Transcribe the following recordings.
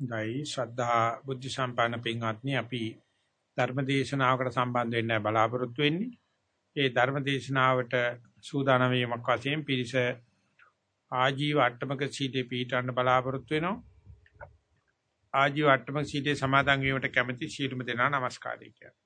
ගයි ශ්‍රද්ධා බුද්ධ සම්පන්න පින්වත්නි අපි ධර්ම දේශනාවකට සම්බන්ධ වෙන්න බලාපොරොත්තු වෙන්නේ. ඒ ධර්ම දේශනාවට සූදානම් වීමක් වශයෙන් පිරිස ආජීව අට්ටමක සීලේ පිළිටන්න බලාපොරොත්තු වෙනවා. ආජීව අට්ටමක සීලේ සමාදන් වීමට කැමැති සීලුම දෙනා নমස්කාරය කියනවා.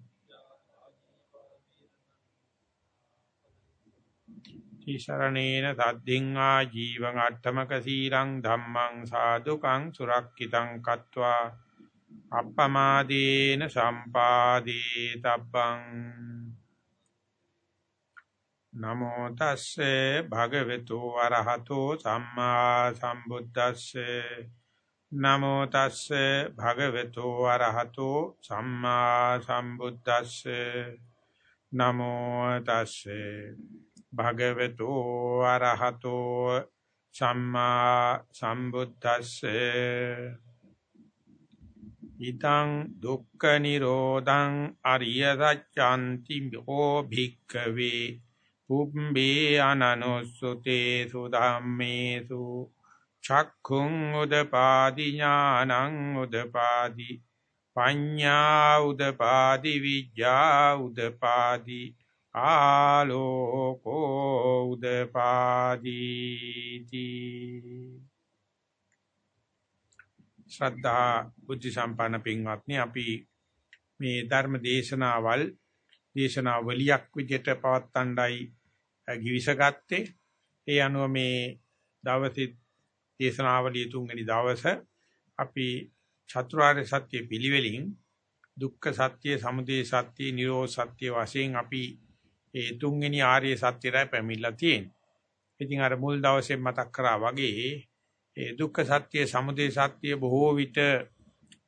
තිසරණේන සද්ධින් ආ ජීවං අට්ඨමක සීලං ධම්මං සාදුකං සුරක්කිතං කତ୍වා අප්පමාදීන සම්පාදී තබ්බං නමෝ තස්සේ භගවතු වරහතෝ සම්මා සම්බුද්දස්සේ නමෝ තස්සේ භගවතු වරහතෝ සම්මා සම්බුද්දස්සේ නමෝ තස්සේ භගවතු අරහතෝ සම්මා සම්බුද්දස්සේ. ඊතං දුක්ඛ නිරෝධං අරිය සත්‍යන්ති හෝ භික්ඛවේ. පුම්බේ අනනුස්සුතේ සුධම්මේසු. චක්ඛුං උදපාදි ඥානං උදපාදි. පඤ්ඤා උදපාදි විඥා උදපාදි. ආලෝකෝ උදපාදීති. ශ්‍රද්ධා බුද්ධ සම්පන්න පින්වත්නි අපි මේ ධර්ම දේශනාවල් දේශනාවලියක් විදිහට පවත්වන්නයි givisagatte ඒ අනුව මේ දවසේ දේශනාවලිය තුන්වෙනි දවස අපි චතුරාර්ය සත්‍ය පිළිවෙලින් දුක්ඛ සත්‍ය, සමුදය සත්‍ය, නිරෝධ සත්‍ය වශයෙන් අපි ඒ තුන්වෙනි ආර්ය සත්‍යයයි පැමිණලා තියෙන්නේ. ඉතින් අර මුල් දවසේ මතක් කරා වගේ ඒ දුක්ඛ සත්‍ය, සමුදය සත්‍ය බොහෝ විට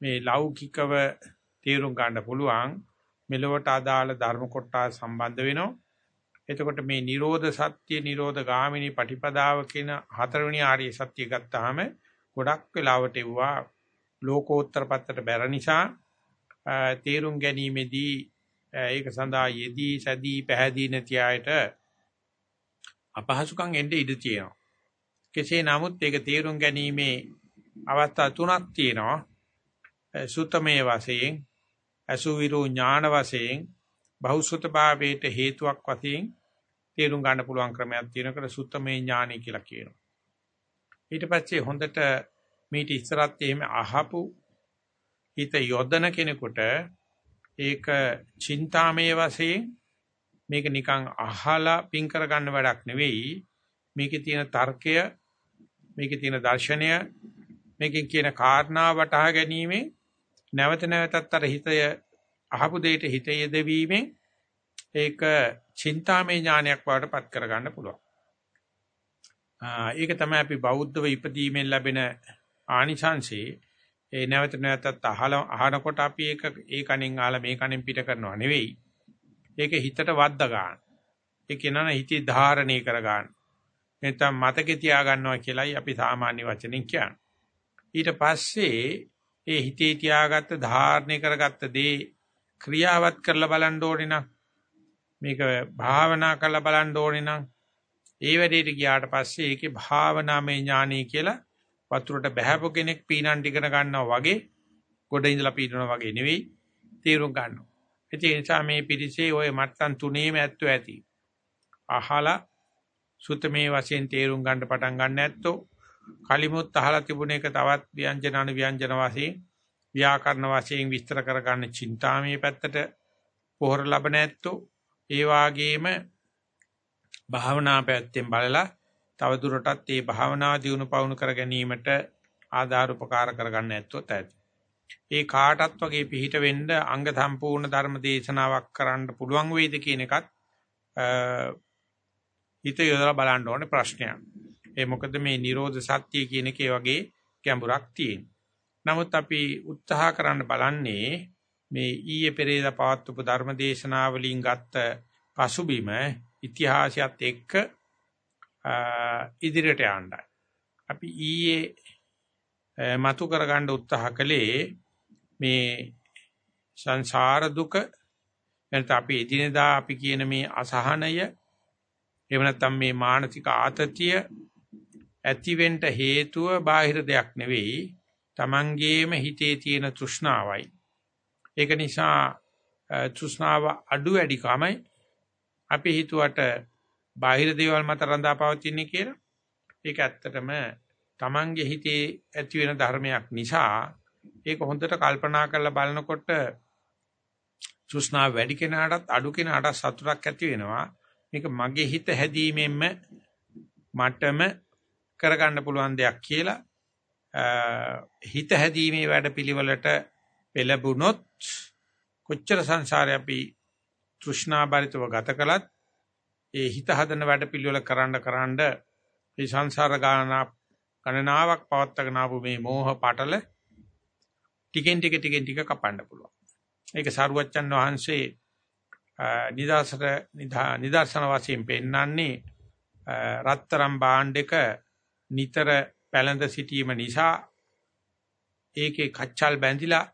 මේ ලෞකිකව තේරුම් ගන්න පුළුවන් මෙලොවට අදාළ ධර්ම කොටස් සම්බන්ධ වෙනවා. එතකොට මේ Nirodha Satya, Nirodha Gamini Patipadāva කියන හතරවෙනි ආර්ය සත්‍ය ගත්තාම ගොඩක් වෙලාවට එවුවා ලෝකෝත්තර පැත්තට බැර නිසා තේරුම් ගැනීමේදී ඒක සඳහා යෙදී සැදී පැහැදී නැති අයට අපහසුකම් එන්න ඉඩ තියෙනවා. කෙසේ නමුත් ඒක තේරුම් ගැනීමේ අවස්ථා තුනක් තියෙනවා. සුතමේ වශයෙන්, අසුවිරු ඥාන වශයෙන්, බහුසුත භාවයට හේතුවක් වශයෙන් තේරුම් ගන්න පුළුවන් ක්‍රමයක් තියෙනකට සුත්තමේ ඥානයි කියලා කියනවා. ඊට පස්සේ හොඳට මේටි ඉස්සරත් එහෙම අහපු හිත යොදන කෙනෙකුට ඒක චින්තාමය වශයෙන් මේක නිකන් අහලා පින් කරගන්න වැඩක් නෙවෙයි මේකේ තියෙන තර්කය මේකේ තියෙන දර්ශනය මේකෙන් කියන කාරණා වටහා ගැනීමෙන් නැවත නැවතත් අර හිතය අහපු දෙයට හිත යෙදවීමෙන් ඒක චින්තාමය ඥානයක් බවට පත් කරගන්න පුළුවන්. ඒක තමයි අපි බෞද්ධව ඉපදීමෙන් ලැබෙන ආනිසංශේ ඒ නැවත නැවතත් අහලා අහනකොට අපි ඒක ඒ කණෙන් ආලා මේ කණෙන් පිට කරනවා නෙවෙයි. ඒක හිතට වද්දා ගන්න. ඒ කියනවා හිතේ ධාරණය කර ගන්න. නැත්නම් මතකේ තියා ගන්නවා කියලයි අපි සාමාන්‍ය වචනෙන් කියන්නේ. ඊට පස්සේ ඒ හිතේ තියාගත්ත ධාරණය කරගත්ත දේ ක්‍රියාවත් කරලා බලන්න ඕනේ නම් මේක භාවනා කරලා බලන්න ඕනේ නම් ඒ වැඩේට ගියාට පස්සේ ඒකේ භාවනාමය ඥානය කියලා වතුරට බහැපු කෙනෙක් පීනන් ඉගෙන ගන්නවා වගේ ගොඩ ඉඳලා පීනනවා වගේ නෙවෙයි තීරුම් ගන්නවා. ඒ නිසා මේ පිරිසේ ওই මට්ටම් තුනේම ඇත්තෝ ඇති. අහලා සුතමේ වශයෙන් තේරුම් ගන්න පටන් ගන්න ඇත්තෝ කලිමුත් අහලා තිබුණ එක තවත් ව්‍යංජන අනු ව්‍යංජන වශයෙන් ව්‍යාකරණ වශයෙන් විස්තර කරගන්න චින්තාමේ පැත්තට පොහොර ලබන ඇත්තෝ ඒ වාගේම භාවනා පැත්තෙන් බලලා තවදුරටත් මේ භාවනා දියුණු පවුණු කර ගැනීමට ආධාර උපකාර කරගන්න ඇත්තොත් ඇති. ඒ කාටත් වගේ පිහිට වෙන්න අංග සම්පූර්ණ ධර්ම දේශනාවක් කරන්න පුළුවන් වේද කියන එකත් හිත යොදලා බලන්න ඕනේ ප්‍රශ්නයක්. ඒ මොකද මේ Nirodha Satya කියන එකේ වගේ ගැඹුරක් තියෙන. නමුත් අපි උත්සාහ කරන්න බලන්නේ මේ ඊයේ පෙරේදා පවත්වපු ධර්ම දේශනාවලින් ගත්ත පසුබිම ඉතිහාසයත් එක්ක ඉදිරියට යන්නයි. අපි ඊයේ මතු කරගන්න උත්සාහ කළේ මේ සංසාර දුක එනත අපි එදිනෙදා අපි කියන මේ අසහනය එහෙම නැත්නම් මේ මානසික ආතතිය ඇතිවෙන්න හේතුව බාහිර දෙයක් නෙවෙයි තමන්ගේම හිතේ තියෙන තෘෂ්ණාවයි ඒක නිසා තෘෂ්ණාව අඩු වැඩිකමයි අපි හිතුවට බාහිර දේවල් මත රඳා පවතින්නේ කියලා. ඒක ඇත්තටම Tamange හිතේ ඇති වෙන ධර්මයක් නිසා ඒක හොඳට කල්පනා කරලා බලනකොට තෘෂ්ණාව වැඩි කෙනාටත් අඩු කෙනාටත් සතුටක් ඇති වෙනවා. මේක මගේ හිත හැදීමෙන්ම මටම කරගන්න පුළුවන් දෙයක් කියලා හිත හැදීමේ වැඩපිළිවෙලට පෙළඹුණොත් කොච්චර සංසාරේ අපි තෘෂ්ණා බරිතව ගත කළත් ඒ හිත හදන වැඩ පිළිවෙල කරන්න කරන්න මේ සංසාර ගණනාවක් පවත්තගෙන ආපු මේ මෝහ පටල ටිකෙන් ටික ටිකෙන් ටික කපන්න පුළුවන්. ඒක සරුවච්චන් වහන්සේ නිදාසර නිදර්ශන වශයෙන් පෙන්වන්නේ රත්තරම් භාණ්ඩයක නිතර පැලඳ සිටීම නිසා ඒකේ කච්චල් බැඳිලා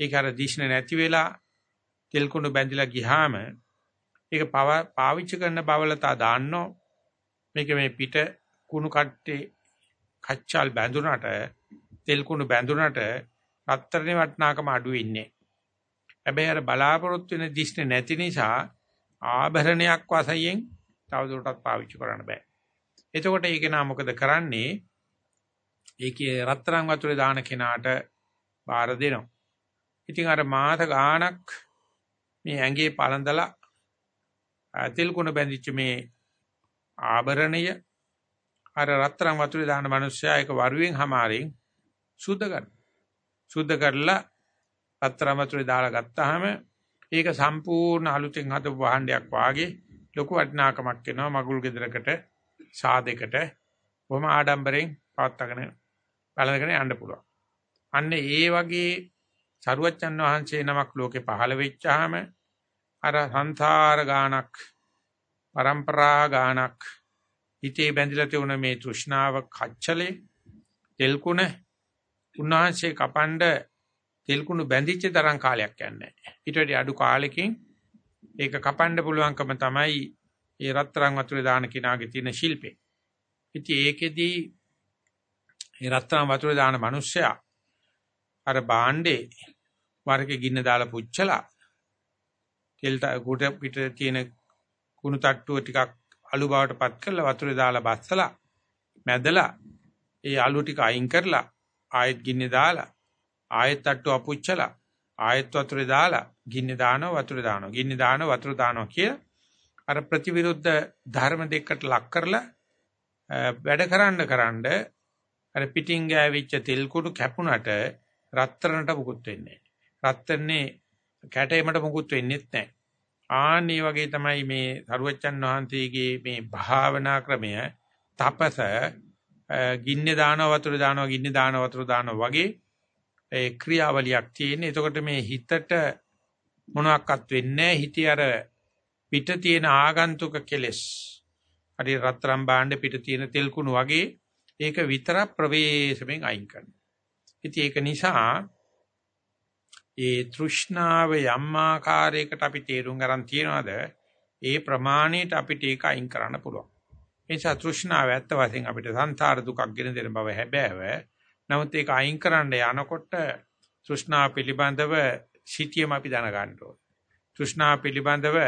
ඒක අර දිෂ්ණ නැති වෙලා තෙල් කුණු බැඳිලා ගියාම ඒක පාවිච්චි කරන බවලතා දාන්නෝ මේක මේ පිට කුණු කට්ටේ කච්චල් බැඳුනට තෙල් කුණු බැඳුනට රත්තරනේ වටනාකම අඩු වෙන්නේ. හැබැයි අර බලාපොරොත්තු වෙන දිෂ්ණ නැති නිසා ආභරණයක් වශයෙන් තවදුරටත් පාවිච්චි කරන්න බෑ. එතකොට ඒක නා මොකද කරන්නේ? ඒකේ රත්තරන් වතුරේ දාන කෙනාට බාර දෙනවා. ඉතින් අර මාත ගාණක් මේ ඇඟේ පළඳලා තෙල් කුණ බැඳිච්ච මේ ආභරණය අර රත්තරන් වතුරේ දාන මිනිස්සයා ඒක වරුවෙන් හැමාරෙන් සුද්ධ කරනවා. සුද්ධ කරලා රත්තරන් වතුරේ දාලා ගත්තාම ඒක සම්පූර්ණ අලුතෙන් හදපු භාණ්ඩයක් වාගේ ලොකු වටිනාකමක් එනවා මගුල් ගෙදරකට සාදයකට බොහොම ආඩම්බරෙන් පවත්වාගෙන බලනගෙන යන්න පුළුවන්. අන්න ඒ වගේ සරුවච්චන් වහන්සේ නමක් ලෝකේ පහළ වෙච්චාම අර සංසාර ගානක් પરම්පරා ගානක් හිතේ බැඳිලා තියුණ මේ තෘෂ්ණාව කච්චලේ තෙල්කුණ උන්වහන්සේ කපඬ තෙල්කුණු බැඳිච්ච තරම් කාලයක් යන්නේ ඊට වඩා අඩු කාලෙකින් ඒක කපන්න පුළුවන්කම තමයි ඒ රත්තරන් වතුරේ දාන කිනාගේ තියෙන ශිල්පේ. ඉතින් ඒකෙදී ඒ රත්තරන් වතුර දාන මිනිස්සයා අර බාණ්ඩේ වරක ගින්න දාලා පුච්චලා කෙල්ට කුට පිට තියෙන කුණු තට්ටුව ටිකක් අලු බවට පත් කරලා වතුරේ දාලා බස්සලා මැදලා ඒ අලු ටික අයින් කරලා ආයෙත් ගින්නේ දාලා ආයෙත් තට්ටුව අපුච්චලා ආයෙත් වතුරේ දාලා ගින්නේ දානවා වතුරේ දානවා ගින්නේ දානවා වතුර දානවා කිය අර ප්‍රතිවිරුද්ධ ධර්ම දෙකකට ලක් කරලා වැඩ කරන්න කරන්න අර පිටින් ගෑවිච්ච තෙල් කුඩු කැපුණට රත්තරන්ට මුකුත් වෙන්නේ නැහැ. රත්තරනේ කැටේමට මුකුත් වෙන්නේත් නැහැ. ආන්නේ වගේ තමයි මේ සරුවච්චන් වහන්සේගේ මේ භාවනා ක්‍රමය තපස ගින්නේ දානවා වතුර දානවා ගින්නේ දානවා වතුර දානවා වගේ ඒ ක්‍රියාවලියක් තියෙන. එතකොට මේ හිතට මොනවත් වෙන්නේ හිතේ අර පිට තියෙන ආගන්තුක කෙලෙස් හරි රත්තරන් භාණ්ඩ පිට තියෙන තෙල් කුණු වගේ ඒක විතරක් ප්‍රවේශමෙන් අයින් කරනවා. ඉතින් ඒක නිසා ඒ තෘෂ්ණාව යම් ආකාරයකට අපි තේරුම් ගන්න තියනවාද ඒ ප්‍රමාණයට අපිට ඒක අයින් කරන්න පුළුවන්. ඒ නිසා තෘෂ්ණාව ඇත්ත වශයෙන් අපිට සංසාර දුකක් ගෙන දෙන බව හැබෑව. නමුත් ඒක අයින් කරන්න යනකොට තෘෂ්ණාව පිළිබඳව සිටියම අපි දැනගන්න ඕනේ. තෘෂ්ණාව පිළිබඳව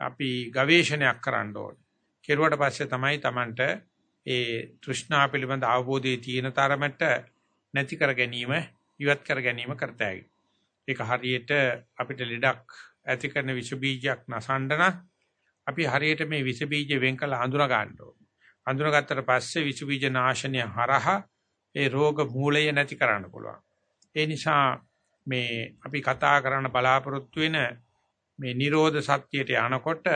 අපි ගවේෂණයක් කරන්න ඕනේ. කෙරුවට පස්සේ තමයි Tamanට ඒ තෘෂ්ණාව පිළිබඳ අවබෝධය තියෙන තරමට නැති කර ගැනීම ඉවත් කර ගැනීම කරතයි. ඒක හරියට අපිට ලෙඩක් ඇති කරන විස බීජයක් නසන්න අපි හරියට මේ විස බීජ වෙන් කළ හඳුනා ගන්න ඕනේ. හඳුනාගත්තට පස්සේ විස බීජ නාශනය හරහා ඒ රෝග මූලය නැති කරන්න පුළුවන්. ඒ නිසා මේ අපි කතා කරන්න බලාපොරොත්තු වෙන මේ Nirodha Satyයට යනකොට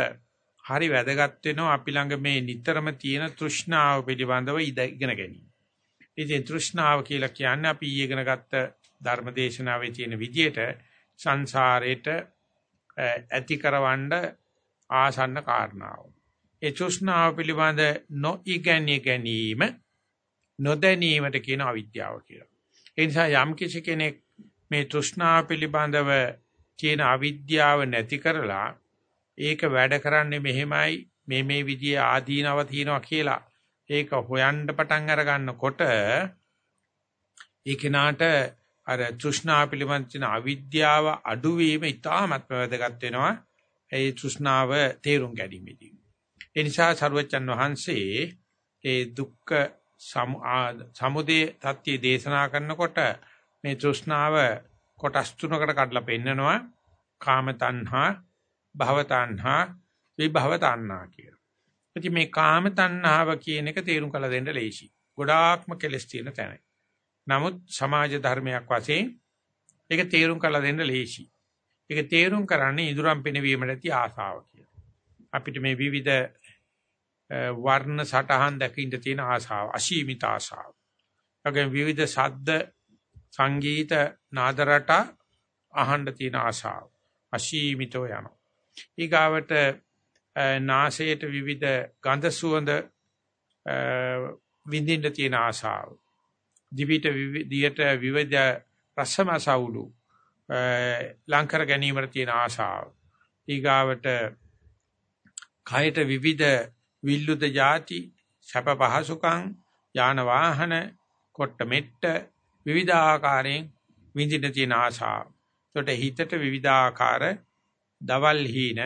හරි වැදගත් වෙනවා අපි ළඟ මේ නිතරම තියෙන තෘෂ්ණාව පිළිබඳව ඉගෙන ගැනීම. ඉතින් තෘෂ්ණාව කියලා කියන්නේ අපි ඊගෙන ගත්ත ධර්මදේශනාවේ තියෙන විදියට සංසාරේට ඇති කරවන්න ආසන්න කාරණාව. ඒ තෘෂ්ණාව පිළිබඳ නොඉගැනී ගැනීම නොදැනීමට කියන අවිද්‍යාව කියලා. ඒ නිසා යම් කිසි කෙනෙක් මේ තෘෂ්ණාව පිළිබඳව තියෙන අවිද්‍යාව නැති කරලා ඒක වැඩ කරන්නේ මෙහෙමයි මේ මේ විදිය ආදීනව තියනවා කියලා ඒක හොයන්න පටන් අර ගන්නකොට ඒ කෙනාට අර තෘෂ්ණා පිළිබඳ තියෙන අවිද්‍යාව අඩුවීම ඉතාමත් වැදගත් වෙනවා. ඒ තෘෂ්ණාව තේරුම් ගැනීමේදී. ඒ නිසා සරුවච්චන් වහන්සේ ඒ දුක්ඛ සමුදය තත්ත්‍ය දේශනා කරනකොට මේ තෘෂ්ණාව කොටස් තුනකට කඩලා පෙන්නනවා. කාම තණ්හා, භව තණ්හා, විභව තණ්හා කියලා. ඉතින් මේ කාම තණ්හාව කියන එක තේරුම් කළ දෙන්න ලේසි. ගොඩාක්ම කෙලස් තියෙන තැනයි. නමුත් සමාජ ධර්මයක් වශයෙන් ඒක තේරුම් කරලා දෙන්න ලේසි. ඒක තේරුම් කරන්නේ ඉදුරම් පිනවීමට ඇති ආසාව කියලා. අපිට මේ විවිධ වර්ණ සටහන් දකින්න තියෙන ආසාව, අසීමිත ආසාව. ඒගොල්ලෝ විවිධ ශබ්ද, සංගීත, නාද රට අහන්න තියෙන ආසාව. අසීමිතව යනවා. ඊගාවට නාසයට විවිධ ගඳ සුවඳ විඳින්න තියෙන ආසාව. දිවිට දියට විවිධ රසමසවුලු ලංකර ගැනීමට තියෙන ආශාව. ඊගාවට කයට විවිධ විල්ලුද ಜಾති සැප පහසුකම් යාන වාහන කොට මෙට්ට විවිධ ආකාරයෙන් විඳින තියෙන ආශාව. ඒකට හිතට විවිධ ආකාර දවල් හීන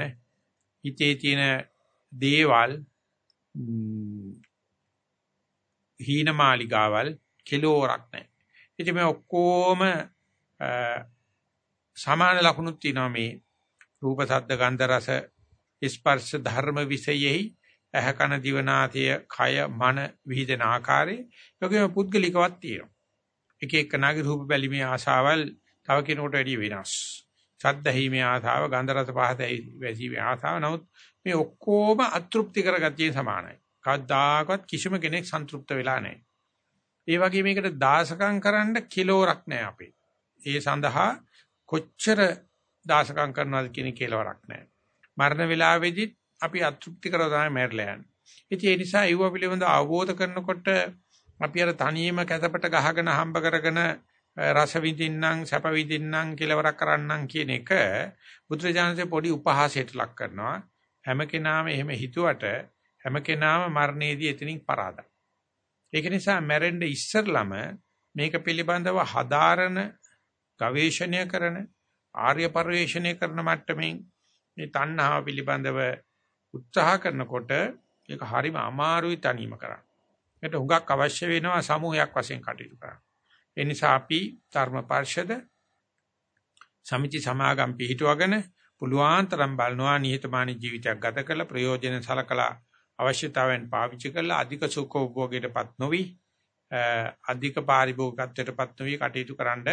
හිතේ තියෙන දේවල් හීන මාලිගාවල් කෙලෝරක් නැහැ. ඉතින් මේ ඔක්කොම සමාන ලක්ෂණුත් තියෙනවා මේ රූප සද්ද ගන්ධ රස ස්පර්ශ ධර්ම විසයෙහි ඇහ කන දිවනාසය කය මන විහිදෙන ආකාරයේ යෝගයේ පුද්ගලිකවක් තියෙනවා. එක එකනාගේ රූප බැලිමේ ආශාවල් තව කෙනෙකුට වැඩි වෙනස්. ශබ්ද හිමේ ආශාව ගන්ධ රස පහත වැසීමේ ආශාව නමුත් මේ ඔක්කොම අතෘප්ති කරගතිය සමානයි. කවදාකවත් කිසිම කෙනෙක් සන්තුෂ්ත වෙලා නැහැ. ඒ වගේ මේකට දාසකම් කරන්න කිලෝරක් නැහැ අපේ. ඒ සඳහා කොච්චර දාසකම් කරනවද කියන කෙලවරක් නැහැ. මරණ වේලාවේදී අපි අතෘප්ති කරව තමයි මැරලා යන්නේ. ඉතින් ඒ නිසා ඒව පිළිබඳව අවබෝධ කරනකොට අපි අර තනියම කැතපට ගහගෙන හම්බ කරගෙන රස විඳින්නම් සැප විඳින්නම් කෙලවරක් කරන්නම් කියන එක බුදුරජාණන්සේ පොඩි උපහාසයට ලක් කරනවා. හැම කෙනාම එහෙම හිතුවට හැම කෙනාම මරණයේදී එතනින් පරාදයි. ඒක නිසා මැරෙන්න ඉස්සරළම මේක පිළිබඳව හදාරන ගවේෂණය කරන ආර්ය පරිශ්‍රණය කරන මට්ටමින් මේ තණ්හාව පිළිබඳව උත්සාහ කරනකොට ඒක හරිම අමාරුයි තනීම කරන්න. ඒකට හුඟක් අවශ්‍ය වෙනවා සමූහයක් වශයෙන් කටයුතු කරන්න. ඒ නිසා අපි ධර්ම පරිෂද සමිති සමාගම් පිහිටුවගෙන පුළුවන් තරම් බලනවා නිහතමානී ජීවිතයක් ගත කරලා ප්‍රයෝජන සලකලා අවශ්‍යතාවෙන් පාවිච්චි කරලා අධික සුඛෝභෝගයටපත් නොවි අධික පාරිභෝගිකත්වයටපත් නොවි කටයුතු කරන්න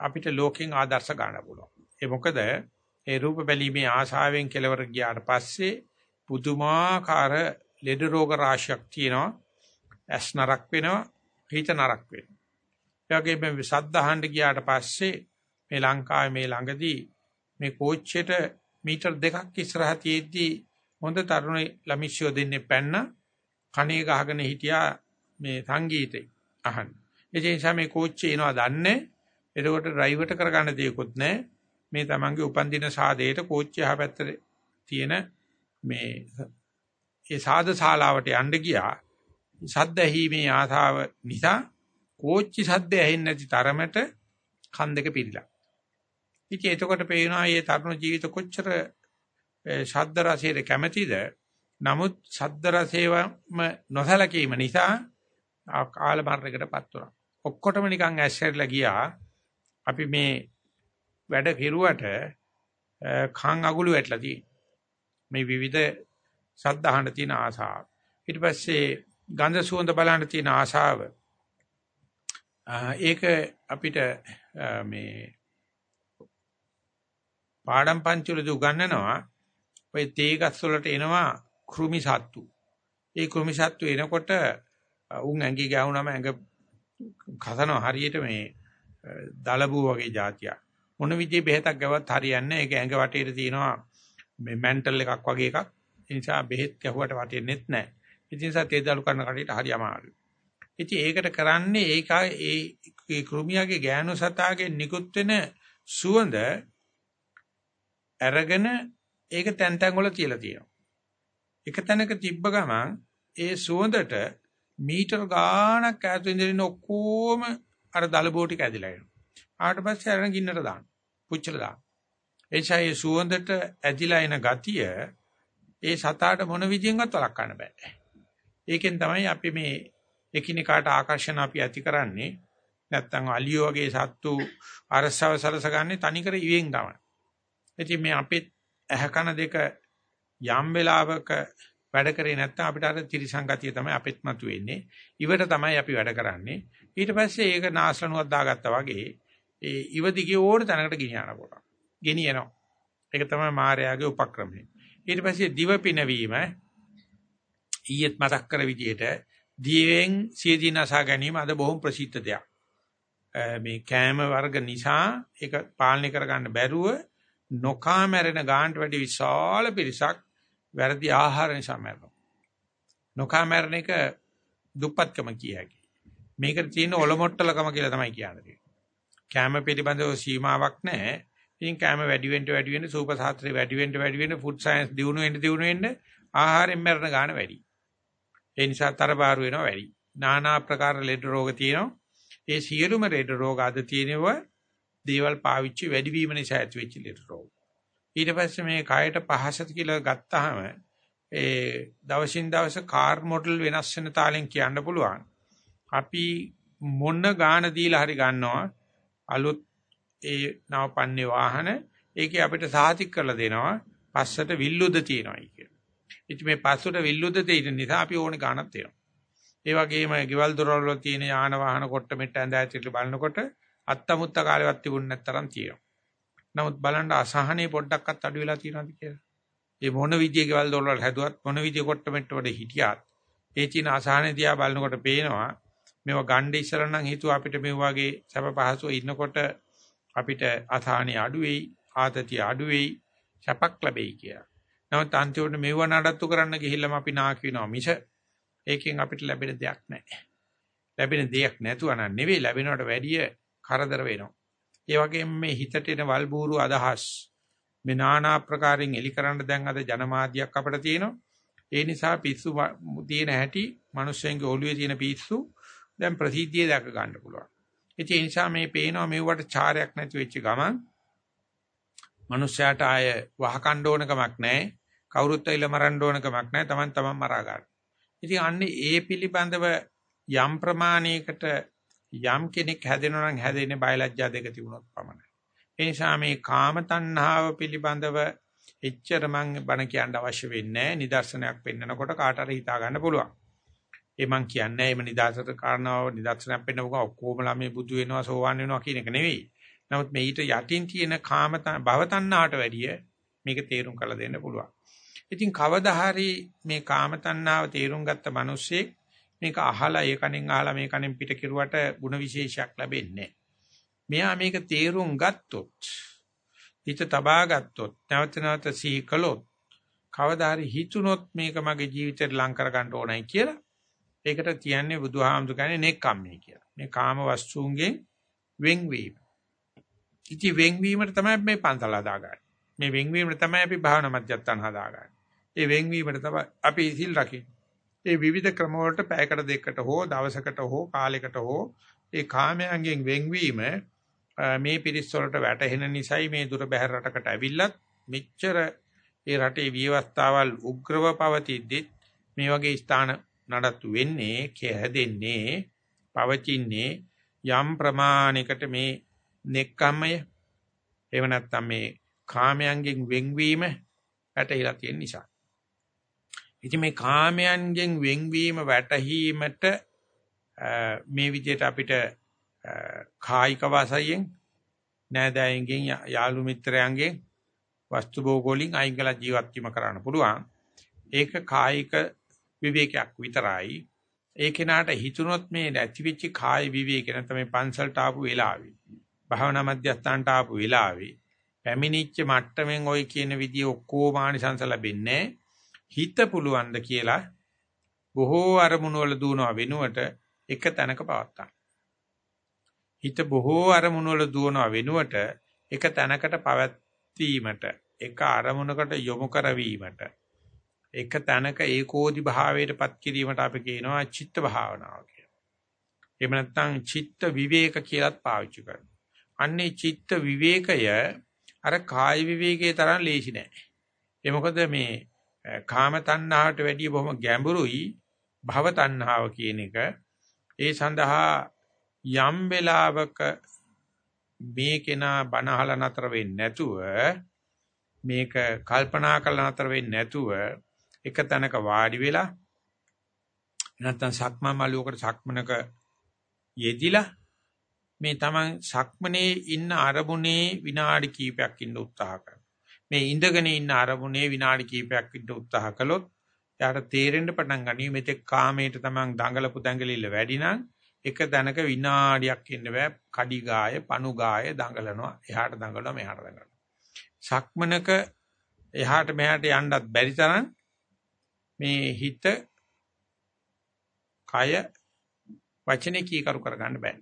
අපිට ලෝකෙන් ආදර්ශ ගන්න පුළුවන්. ඒ මොකද ඒ රූප බැලීමේ ආශාවෙන් කෙලවර ගියාට පස්සේ පුදුමාකාර ලෙඩ රෝග රාශියක් තියෙනවා. ඇස් නරක් වෙනවා, හිත නරක් වෙනවා. ඒ වගේම ශබ්ද අහන්න ගියාට පස්සේ මේ ලංකාවේ මේ ළඟදී මේ කෝච්චියට මීටර් දෙකක් ඉස්සරහ තියෙද්දි හොඳ තරුණ ළමිෂ්‍යෝ දෙන්නේ පැන්න කණේ ගහගෙන හිටියා මේ සංගීතේ අහන්න. ඒ නිසා මේ කෝච්චිය එනවා දන්නේ. එතකොට ඩ්‍රයිවර්ට කරගන්න දෙයක්වත් නැහැ. මේ තමන්ගේ උපන්දින සාදේට කෝච්චිය යහපැත්තට තියෙන මේ ඒ සාද ශාලාවට යන්න ගියා. සද්ද ඇහිීමේ ආසාව නිසා කෝච්චි සද්ද ඇහෙන්නේ නැති තරමට කන් දෙක පිරීලා. ඉතින් එතකොට පේනවා මේ තරුණ ජීවිත කොච්චර ශබ්ද රසයට කැමැතිද? නමුත් ශබ්ද රසේවම නොසලකීම නිසා කාල මරණයකටපත් වුණා. ඔක්කොටම නිකන් ඇස්සෙරලා ගියා. අපි මේ වැඩ කෙරුවට කන් අගුළු වැටලා තියෙනවා. මේ විවිධ ශබ්ද අහන්න තියෙන ආසාව. ඊට පස්සේ ගන්ධ සුවඳ බලන්න තියෙන ආසාව. ඒක අපිට මේ පාඩම් පන්තිවලදී උගන්වනවා ඔය තේගස් වලට එනවා කෘමි සත්තු. ඒ කෘමි සත්තු එනකොට උන් ඇඟි ගෑවුනම ඇඟ කසනවා හරියට මේ දලබු වගේ જાතියක්. මොන විදිහේ බෙහෙතක් ගැව්වත් හරියන්නේ නැහැ. ඒක ඇඟ වටේට තියෙනවා මේ මැන්ටල් එකක් වගේ එකක්. ඒ නිසා බෙහෙත් ගැහුවට වටෙන්නේත් නැහැ. ඉතින් නිසා තේදලු කරන කටියට හරි අමාරුයි. ඉතින් ඒකට කරන්නේ ඒක ඒ කෘමියාගේ ගෑනු සතාගේ නිකුත් වෙන සුවඳ අරගෙන ඒක තැන් තැන් වල තියලා තියෙනවා. එක තැනක තිබ්බ ගමන් ඒ සුවඳට මීටර ගාණක් ඈත ඉඳගෙන ඔක්කොම අර දලබෝ ටික ඇදිලා එනවා. ආවට පස්සේ අරන් ගින්නට දාන්න. පුච්චලා දාන්න. එචයි සුවඳට ඇදිලා එන ගතිය ඒ සතාට මොන විදියෙන්වත් වළක්වන්න බෑ. ඒකෙන් තමයි අපි මේ එකිනෙකාට ආකර්ෂණ අපි ඇති කරන්නේ. නැත්තම් අලියෝ වගේ සත්තු අරසව සලසගන්නේ තනිකර ඉවෙන් ගමන. ඉතින් මේ අපේ ඇහ කන දෙක යම් වෙලාවක වැඩ කරේ නැත්නම් අපිට අර ත්‍රිසංගතිය තමයි අපෙත් මතු වෙන්නේ. ඉවට තමයි අපි වැඩ කරන්නේ. ඊට පස්සේ ඒක නාස්ලනුවක් දාගත්තා වගේ ඒ ඉවදිගේ ඕන තැනකට ගෙනියන්න පුළුවන්. ගෙනියනවා. ඒක තමයි මායාවේ උපක්‍රමය. ඊට පස්සේ දිව පිනවීම ඊයේත් මතක් කර විදිහට දිවෙන් සියදීනසා ගැනීම අද බොහොම ප්‍රසිද්ධ දෙයක්. මේ කෑම වර්ග නිසා ඒක පාලනය කරගන්න බැරුව නොකා මැරෙන ගානට වැඩි විශාල පිරිසක් වැරදි ආහාර නිසා මැරෙනවා. නොකා මැරෙන එක දුප්පත්කම කිය හැකියි. මේකට තියෙන ඔලොමොට්ටලකම කියලා තමයි කියන්නේ. කැම පිළිබඳව සීමාවක් නැහැ. ඉතින් කැම වැඩි වෙන්න වැඩි වෙන්න සූප සාත්‍රේ වැඩි වෙන්න වැඩි වෙන්න ෆුඩ් සයන්ස් දියුණු වෙන්න දියුණු වෙන්න ආහාරයෙන් මැරෙන ගාන වැඩි. ඒ නිසා තරබාරු වෙනවා වැඩි. নানা ආකාර ලෙඩ රෝග තියෙනවා. ඒ සියලුම ලෙඩ රෝග අද තියෙනවා දේවල් පාවිච්චි වැඩි වීම නිසා ඇති වෙච්ච ලෙඩ රෝග. ඊට පස්සේ මේ කයට පහසට කියලා ගත්තාම ඒ දවසින් දවස කාර් මොඩල් වෙනස් වෙන තාලෙන් කියන්න පුළුවන්. අපි මොන ගාන දීලා හරි ගන්නවා අලුත් ඒ නවපන්නේ වාහන ඒකේ අපිට සාතික් කරලා දෙනවා පස්සට විල්ලුද තියෙනවායි කියලා. ඉතින් මේ පස්සට විල්ලුද තියෙන නිසා අපි ඕනේ ගානක් තියෙනවා. ඒ වගේම ගෙවල් දොරවල් වල තියෙන යාන වාහන කොට මෙට්ට ඇඳ ඇතුළට බලනකොට අත්තමුත්ත කාලෙවත් තිබුණ නැතරම් තියෙනවා. නමුත් බලන්න අසහනේ පොඩ්ඩක්වත් අඩු වෙලා තියෙනවද කියලා. ඒ මොන විදියේ ගෙවල් දොරවල් හැදුවත් මොන විදියේ කොට මෙට්ට වල හිටියත් ඒ චීන අසහනේ දිහා බලනකොට පේනවා මේවා ගණ්ඩ ඉස්සර නම් හිතුවා අපිට මේ වගේ සැප පහසුව ඉන්නකොට අපිට අසහනේ අඩු වෙයි ආතතිය අඩු වෙයි සැපක් ලැබෙයි කියලා. නමුත් අන්තිමට මෙව නඩත්තු කරන්න ගිහිල්ලාම අපි නාකි වෙනවා මිස ඒකෙන් අපිට ලැබෙන දෙයක් නැහැ. ලැබෙන දෙයක් නැතුව නම් නෙවෙයි ලැබෙනවට වැඩිය කරදර වෙනවා. ඒ වගේම මේ හිතට එන වල්බూరు අදහස් මේ নানা ආකාරයෙන් එලිකරන දැන් අද ජනමාධ්‍යයක් අපිට තියෙනවා. ඒ නිසා පිස්සු තියෙන හැටි මිනිස්සුන්ගේ ඔළුවේ තියෙන පිස්සු දැන් ප්‍රසිද්ධිය දැක ගන්න පුළුවන්. ඉතින් ඒ නිසා මේ පේනවා මෙව්වට චාරයක් නැති වෙච්ච ගමන් මිනිස්සයාට ආය වහකණ්ඩ ඕනකමක් නැහැ. කවුරුත් ඇවිල්ලා මරන්න ඕනකමක් නැහැ. Taman taman මරා ගන්න. ඉතින් අන්නේ ඒ පිළිබඳව යම් ප්‍රමාණයකට යම් කෙනෙක් හැදෙනවා නම් හැදෙන්නේ බයලජ්ජා දෙක තිබුණොත් පමණයි. ඒ නිසා මේ කාම තණ්හාව පිළිබඳව එච්චර මං බණ කියන්න අවශ්‍ය වෙන්නේ නැහැ. නිදර්ශනයක් පෙන්නකොට කාට හරි හිතා ගන්න පුළුවන්. ඒ මං කියන්නේ එහෙම නිදර්ශන කාරණාව නිදර්ශනයක් පෙන්නකොට ඔක්කොම ළමයි බුදු වෙනවා සෝවන් වෙනවා කියන එක නෙවෙයි. නමුත් මේ ඊට යටින් තියෙන කාම භව තණ්හාවට වැඩිය මේක තේරුම් කරලා දෙන්න පුළුවන්. ඉතින් කවදා හරි මේ කාම තණ්හාව තේරුම් ගත්ත මිනිස්සෙක් මේක අහලා ඒ කණෙන් අහලා මේ කණෙන් පිට කෙරුවට ಗುಣ විශේෂයක් ලැබෙන්නේ මෙයා මේක තේරුම් ගත්තොත් හිත තබා ගත්තොත් නැවත නැවත සිහි කළොත් කවදා හරි හිතුනොත් මේක මගේ ජීවිතේට ලං කර ගන්න ඕනයි කියලා ඒකට කියන්නේ බුදුහාමුදුර කියන්නේ නෙක්ඛම්මේ කියලා. මේ කාම වස්තුන්ගෙන් වෙන්වීම. ඉති වෙන්වීමට තමයි මේ පන්සල හදාගන්නේ. මේ වෙන්වීමට තමයි අපි භාවනා මධ්‍යස්ථාන හදාගන්නේ. ඒ වෙන්වීමට තමයි අපි සිල් රකින්නේ. ඒ විවිධ ක්‍රම වලට පැයකට දෙකකට හෝ දවසකට හෝ කාලයකට හෝ ඒ කාමයන්ගෙන් වෙන්වීම මේ පිරිස් වලට වැටහෙන නිසායි මේ දුර බැහැර රටකට ඇවිල්ලත් මෙච්චර ඒ රටේ විවස්ථාවල් උග්‍රව පවතිද්දිත් මේ වගේ ස්ථාන නඩත්තු වෙන්නේ කැහැදෙන්නේ පවතින්නේ යම් ප්‍රමාණයකට මේ නෙක්ඛම්මය එහෙම නැත්නම් මේ කාමයන්ගෙන් වෙන්වීම වැටහිලා තියෙන නිසා. ඉතින් මේ කාමයන්ගෙන් වෙන්වීම වැටහීමට මේ විදිහට අපිට කායික වාසයෙන් නෑදෑයන්ගෙන් යාළු මිත්‍රයන්ගෙන් වස්තු භෝගෝලින් අයින් කළ ජීවත් වීම කරන්න පුළුවන්. ඒක කායික විවේකයක් විතරයි. ඒ කෙනාට හිතුනොත් මේ ඇතිවිච්ච කාය විවේක නැත්නම් මේ පන්සල්ට ආපු වෙලාවේ භාවනා මධ්‍යස්ථානට ආපු වෙලාවේ පැමිණිච්ච මට්ටමින් ওই කියන විදිය ඔක්කොම ආනිසංස ලැබෙන්නේ හිත පුළුවන්ද කියලා බොහෝ අරමුණු වල දුවනවා වෙනුවට එක තැනක පවත්තා. හිත බොහෝ අරමුණු වල දුවනවා වෙනුවට එක තැනකට පවත්වීමට එක අරමුණකට යොමු කරවීමට එක තැනක ඒකෝදි භාවයටපත් කිරීමට අපි කියනවා චිත්ත භාවනාව කියලා. එහෙම නැත්නම් චිත්ත විවේක කියලාත් පාවිච්චි කරනවා. අන්නේ චිත්ත විවේකය අර කාය විවේකයේ තරම් ලේසි නෑ. ඒ මොකද මේ කාම තණ්හාවට වැඩිය බොහොම ගැඹුරුයි භව තණ්හාව කියන එක. ඒ සඳහා යම් වෙලාවක මේ කෙනා බණ අහලා නතර වෙන්නේ නැතුව මේක කල්පනා කරලා නතර වෙන්නේ නැතුව එක තැනක වාඩි වෙලා නැත්තම් සක්මන් මළුවකට සක්මනක යෙදිලා මේ Taman සක්මනේ ඉන්න අරමුණේ විනාඩි කිහිපයක් ඉන්න උත්සාහ කරනවා. මේ ඉඳගෙන ඉන්න අරමුණේ විනාඩි කිහිපයක් ඉන්න උත්සාහ කළොත් යාට තේරෙන්න පටන් ගනී මෙතෙක් කාමයට Taman දඟලපු දඟලිල්ල වැඩි නම් එක දනක විනාඩියක් ඉන්න බෑ කඩි ගාය පණු ගාය දඟලනවා එහාට දඟලනවා මෙහාට දඟලනවා. සක්මනක එහාට මෙහාට යන්නත් බැරි තරම් මේ හිත කය වචනේ කීකරු කරගන්න බෑ.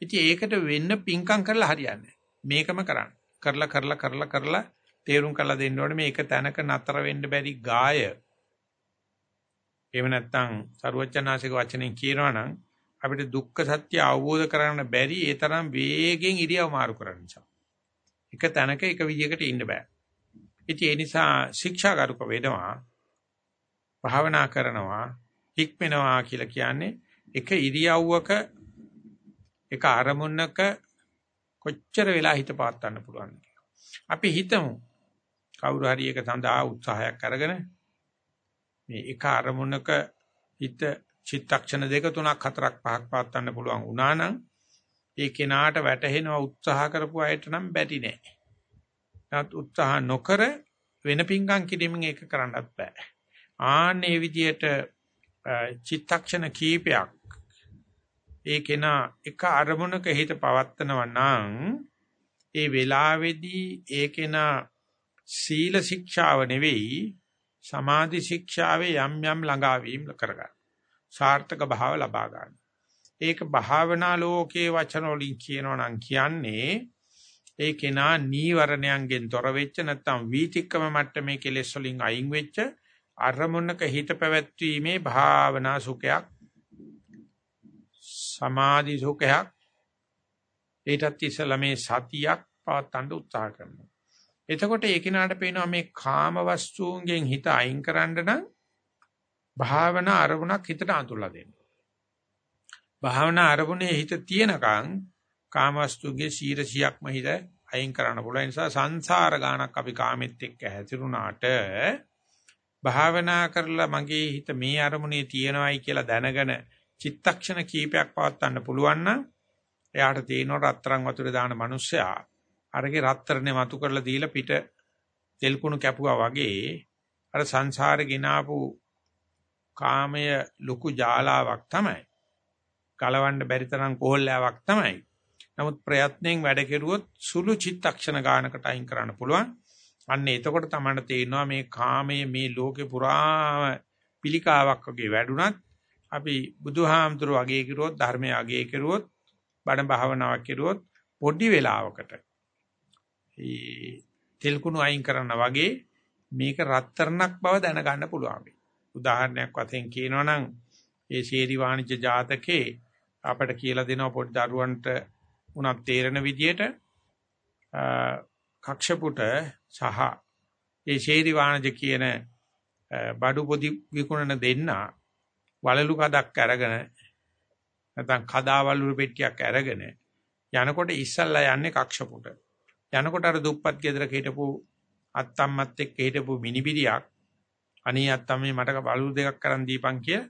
ඉතින් ඒකට වෙන්න පිංකම් කරලා හරියන්නේ මේකම කරන්න. කරලා කරලා කරලා කරලා තේරුම් කරලා දෙන්න ඕනේ මේක තැනක නතර වෙන්න බැරි ගාය. එහෙම නැත්නම් සරුවචනාසික වචනෙන් කියනවා නම් අපිට දුක්ඛ සත්‍ය අවබෝධ කරගන්න බැරි ඒ තරම් වේගෙන් ඉරියව් මාරු කරන නිසා. එක තැනක එක විදියකට ඉන්න බෑ. ඉතින් ඒ නිසා ශික්ෂාගරුක වෙනවා භාවනා කරනවා හික්මනවා කියලා කියන්නේ එක ඉරියව්වක එක අරමුණක කොච්චර වෙලා හිත පාත්තන්න පුළුවන්ද අපි හිතමු කවුරු හරි එක සඳහා උත්සාහයක් අරගෙන මේ එක අරමුණක හිත චිත්තක්ෂණ දෙක තුනක් හතරක් පහක් පාත්තන්න පුළුවන් වුණා නම් ඒ කෙනාට වැටහෙනවා උත්සාහ කරපු අයට නම් බැටි නෑ. නමුත් උත්සාහ නොකර වෙන පිංකම් කිරීමෙන් ඒක කරන්නත් බෑ. ආන්නේ විදියට චිත්තක්ෂණ කීපයක් ඒ කෙනා එක අරමුණක හිත පවත්නවා නම් ඒ වෙලාවේදී ඒ කෙනා සීල ශික්ෂාව නෙවෙයි සමාධි ශික්ෂාවේ යම් යම් ළඟාවීම් කරගන්න. සාර්ථක භාව ලබා ගන්න. ඒක භාවනා ලෝකයේ වචන වලින් කියනවා නම් කියන්නේ ඒ කෙනා නීවරණයන්ගෙන් තොර වෙච්ච නැත්නම් වීතික්කම මට්ටමේ කෙලෙස් වලින් අයින් වෙච්ච අරමුණක හිත පැවැත්වීමේ භාවනා සුඛයක් සමාධි සුඛයක් ඊටත් ඉස්සලා මේ සතියක් පවත්වන්න උත්සාහ කරනවා. එතකොට ඒ කෙනාට පේනවා මේ කාම වස්තුන්ගෙන් හිත අයින් කරන්න නම් භාවනා අරමුණක් හිතට අඳුරලා දෙන්න. භාවනා අරමුණේ හිත තියෙනකන් කාම වස්තුගේ 100%ක්ම හිත අයින් කරන්න පුළුවන් නිසා සංසාර ගානක් අපි කාමෙත් එක්ක හැසිරුණාට භාවනා කරලා මගේ හිත මේ අරමුණේ තියෙනවයි කියලා දැනගෙන චිත්තක්ෂණ කීපයක් පවත්වන්න පුළුවන් නම් එයාට තේිනව රත්තරන් වතුරේ දාන මිනිස්සයා අරගේ රත්තරනේ මතු කරලා දීලා පිට තෙල් කුණු කැපුවා වගේ අර සංසාරේ ගినాපු කාමය ලොකු ජාලාවක් තමයි. කලවන්න බැරි තරම් කෝල්ලාවක් තමයි. නමුත් ප්‍රයත්නෙන් වැඩ කෙරුවොත් සුළු චිත්තක්ෂණ ගානකට අයින් කරන්න පුළුවන්. අන්න එතකොට තමයි තේරෙනවා මේ කාමයේ මේ ලෝකේ පුරාම පිළිකාවක් වගේ වැඩුණත් අපි බුදුහාමුදුරුව අගය කෙරුවොත් ධර්මයේ අගය කෙරුවොත් බණ භාවනාවක් කෙරුවොත් පොඩි වෙලාවකට ඒ තෙල් කුණු අයින් කරනා වගේ මේක රත්තරණක් බව දැනගන්න පුළුවන්. උදාහරණයක් වශයෙන් කියනවා නම් ඒ ශේරි වාණිජ්‍ය ජාතකේ අපිට කියලා දෙනවා පොඩි දරුවන්ට උනත් තේරෙන විදියට කක්ෂපුට සහ ඒ ශේරි වාණිජ්‍ය කියන බඩු පොදි විකුණන දෙන්න වලලු කඩක් අරගෙන නැත්නම් කදාවලු පෙට්ටියක් අරගෙන යනකොට ඉස්සල්ලා යන්නේ කක්ෂපුට. යනකොට අර දුප්පත් ගෙදරක හිටපු අත්තම්මත් එක්ක හිටපු මිනිබිරියක් අනේ අත්තම්මේ මට බලු දෙකක් කරන් දීපන් කිය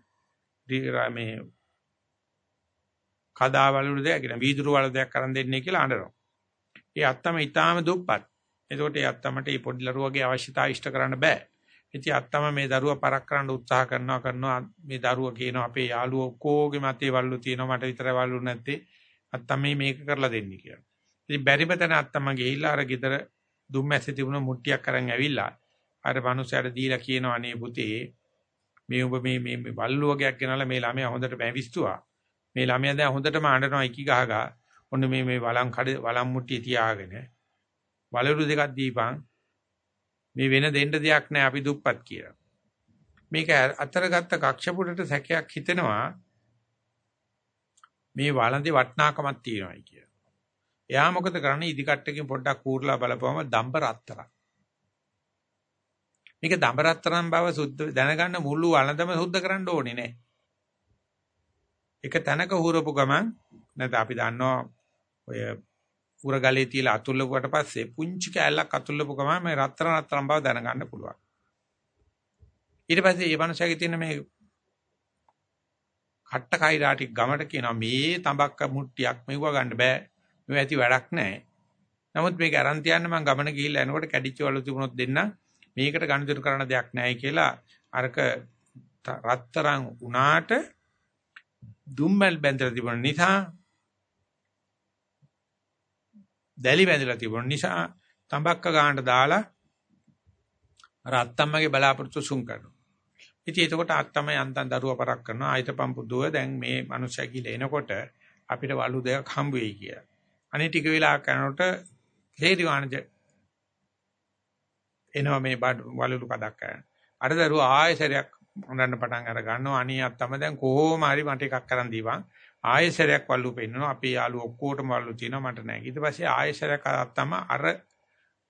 මේ කදාවලු දෙයක් කියන වීදුරු වල දෙයක් කරන් දෙන්නේ කියලා අඬනවා. ඒ අත්තම ඊටාම දුප්පත්. එතකොට ඒ අත්තමට මේ පොඩි ලරුවගේ අවශ්‍යතාව ඉෂ්ට කරන්න බෑ. ඉතින් අත්තම මේ දරුවා පරක් කරන්න උත්සාහ කරනවා කරනවා මේ දරුවා කියනවා අපේ යාළුවෝ ඔක්කොගේ මතේ වල්ලු තියෙනවා මට විතරයි වල්ලු නැත්තේ අත්තම මේ මේක කරලා දෙන්න කියලා. ඉතින් බැරිම තැන අත්තම ගිහිල්ලා අර ගෙදර දුම්මැස්සේ තිබුණ මුට්ටියක් අරන් ඇවිල්ලා අර මනුස්සයාට දීලා කියනවා අනේ පුතේ මේ ඔබ මේ මේ වල්ලු වගේක් ගෙනල්ලා මේ ළමයා හොඳට පැවිස්තුවා. මේ ළමයා දැන් හොඳටම අඬනවා ඉකි ගහ ගහ. ඔන්න මේ මේ වලම් කඩ වලම් මුට්ටිය තියාගෙන වලලු දෙකක් දීපන් මේ වෙන දෙන්න දෙයක් නැහැ අපි දුප්පත් කියලා. මේක අතරගත්ත කක්ෂපුඩට සැකයක් හිතෙනවා මේ වළඳේ වටනාකමක් තියෙනවායි කියලා. එයා මොකද කරන්නේ ඉදි කට්ටකින් පොඩ්ඩක් කූරලා බලපුවම දම්බ රත්තරන්. මේක දම්බ රත්තරන් බව සුද්ධ දැනගන්න මුළු වළඳම සුද්ධ කරන්න ඕනේ නෑ. එක තැනක හුරපු ගමන් නැත්නම් අපි දන්නවා ඔය උරගලේ තියලා අතුල්ලපුවට පස්සේ පුංචි කෑල්ලක් අතුල්ලපු ගමන් මේ රත්තරන් රත්තරන් බව දැනගන්න පුළුවන්. ඊට පස්සේ මේ මනුස්සයාගේ තියෙන මේ කට්ට කයිරාටි ගමට කියනවා මේ තඹක්ක මුට්ටියක් මෙව්ව ගන්න බෑ. මේ ඇති වැඩක් නැහැ. නමුත් මේක අරන් තියන්න මම ගමන ගිහිල්ලා එනකොට කැඩිච්ච වල තිබුණොත් දෙන්න මේකට ගණිතර කරන දෙයක් නැහැ කියලා අරක රත්තරන් උනාට දුම්මල් බැඳලා තිබුණ නිසා දැලි බැඳලා තිබුණ නිසා තඹක්ක ගන්නට දාලා අර අත්තම්මගේ බලාපොරොත්තු සුන් කරනවා. ඉතින් එතකොට අත්තම්ම යන්තම් දරුවා පරක් කරනවා ආයතපම් පුදුව දැන් මේ මනුස්සයා කියලා එනකොට අපිට වලු දෙකක් හම්බ වෙයි කියලා. අනේ ටික වෙලා කරනකොට හේරි වාණජ එනවා මේ වලලු කඩක් කරන. අර දරුවා ආයෙසරයක් හොඳන්න පටන් අර ගන්නවා අනේ අත්තම දැන් කොහොම හරි මට එකක් කරන් දීපන්. ආයෙසරයක් වලු පෙන්නනවා අපේ යාළුවෝ ඔක්කොටම වලු තියෙනවා මට නැහැ. ඊට පස්සේ ආයෙසරයක් අත්තම අර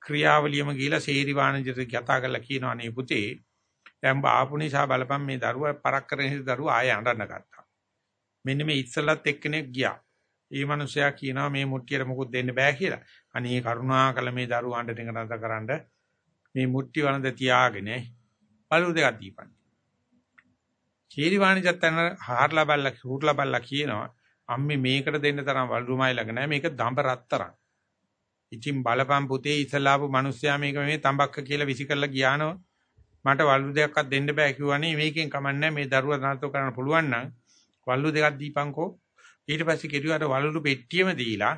ක්‍රියාවලියම ගිහිලා සේරි වාණජට කතා කරලා කියනවා අනේ පුතේ දැන් ආපු නිසා බලපන් මේ දරුවා පරක් කරගෙන හිට දරුවා ආයෙ අඬන්න ගත්තා. මෙන්න මේ ඉස්සලත් එක්කෙනෙක් ගියා. ඒ මනුස්සයා කියනවා මේ මුට්ටියට මොකුත් දෙන්න බෑ කියලා. අනේ කරුණාකර මේ දරුවාන්ට ටික නතර කරන්න මේ මුට්ටි වළඳ තියාගෙන බලු දෙකක් දීපන්. චීරිවාණිජත් යන හාරලා බල්ලා හුරලා බල්ලා කියනවා අම්මේ මේකට දෙන්න තරම් වලුමයි ළඟ නැහැ මේක දඹ රත්තරන්. ඉතින් බලපන් පුතේ ඉසලාපු මිනිස්සයා මේක මේ තඹක්ක කියලා විසි කරලා ගියානෝ මට වලු දෙකක්වත් දෙන්න බෑ කිව්වනේ මේකෙන් කමන්නේ මේ දරුවා නාතෝ කරන්න පුළුවන් නම් වලු දෙකක් දීපන්කෝ ඊට පස්සේ කෙරුවාට වලලු පෙට්ටියම දීලා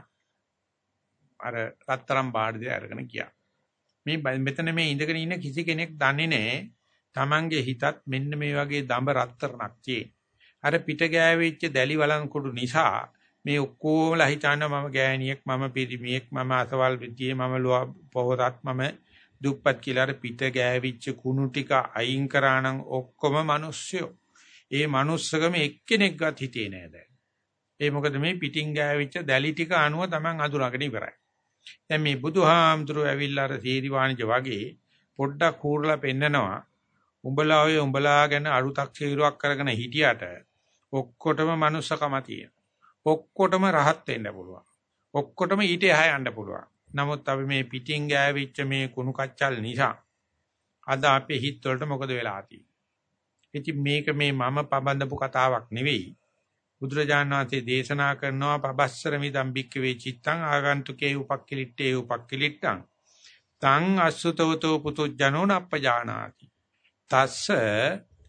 අර රත්තරම් බාඩිය අරගෙන ගියා. මේ මෙතන මේ ඉඳගෙන ඉන්න කිසි කෙනෙක් දන්නේ නැහැ Tamange හිතත් මෙන්න මේ වගේ දඹ රත්තරණක් තියෙන. අර පිට ගෑවෙච්ච දැලි වලන් කුඩු නිසා මේ ඔක්කොමලා හිතනවා මම ගෑණියෙක් මම පිරිමියෙක් මම අසවල් විදියේ මම පොහොසත් මම දුප්පත් කියලා අර පිට ගෑවිච්ච කුණු ටික අයින් කරා නම් ඔක්කොම මිනිස්සුયો. ඒ manussකම එක්කෙනෙක්වත් හිතේ නෑ දැන්. ඒ මොකද මේ පිටින් ගෑවිච්ච දැලි ටික අනුව Taman අඳුරගෙන ඉවරයි. දැන් මේ බුදුහාමුදුරුවෝ ඇවිල්ලා අර සීරි වාණිජ වගේ පොඩ්ඩක් කූරලා පෙන්නනවා. උඹලා ඔය උඹලා ගැන අලුතක් සීරුවක් කරගෙන හිටියට ඔක්කොටම manussකම තියෙන. ඔක්කොටම රහත් වෙන්න පුළුවන්. ඔක්කොටම ඊට එහා යන්න පුළුවන්. නමුත් අපි මේ පිටින් ගෑවිච්ච මේ කුණු කච්චල් නිසා අද අපේ හිත වලට මොකද වෙලා තියෙන්නේ? ඉතින් මේක මේ මම පබඳපු කතාවක් නෙවෙයි. බුදුරජාණන් වහන්සේ දේශනා කරනවා පබස්සර මිදම් බික්කවේ චිත්තං ආගන්තුකේ උපක්ඛලිට්ඨේ උපක්ඛලිට්ඨං තං අසුතවතෝ පුතුජනෝ නප්පජානාති. තස්ස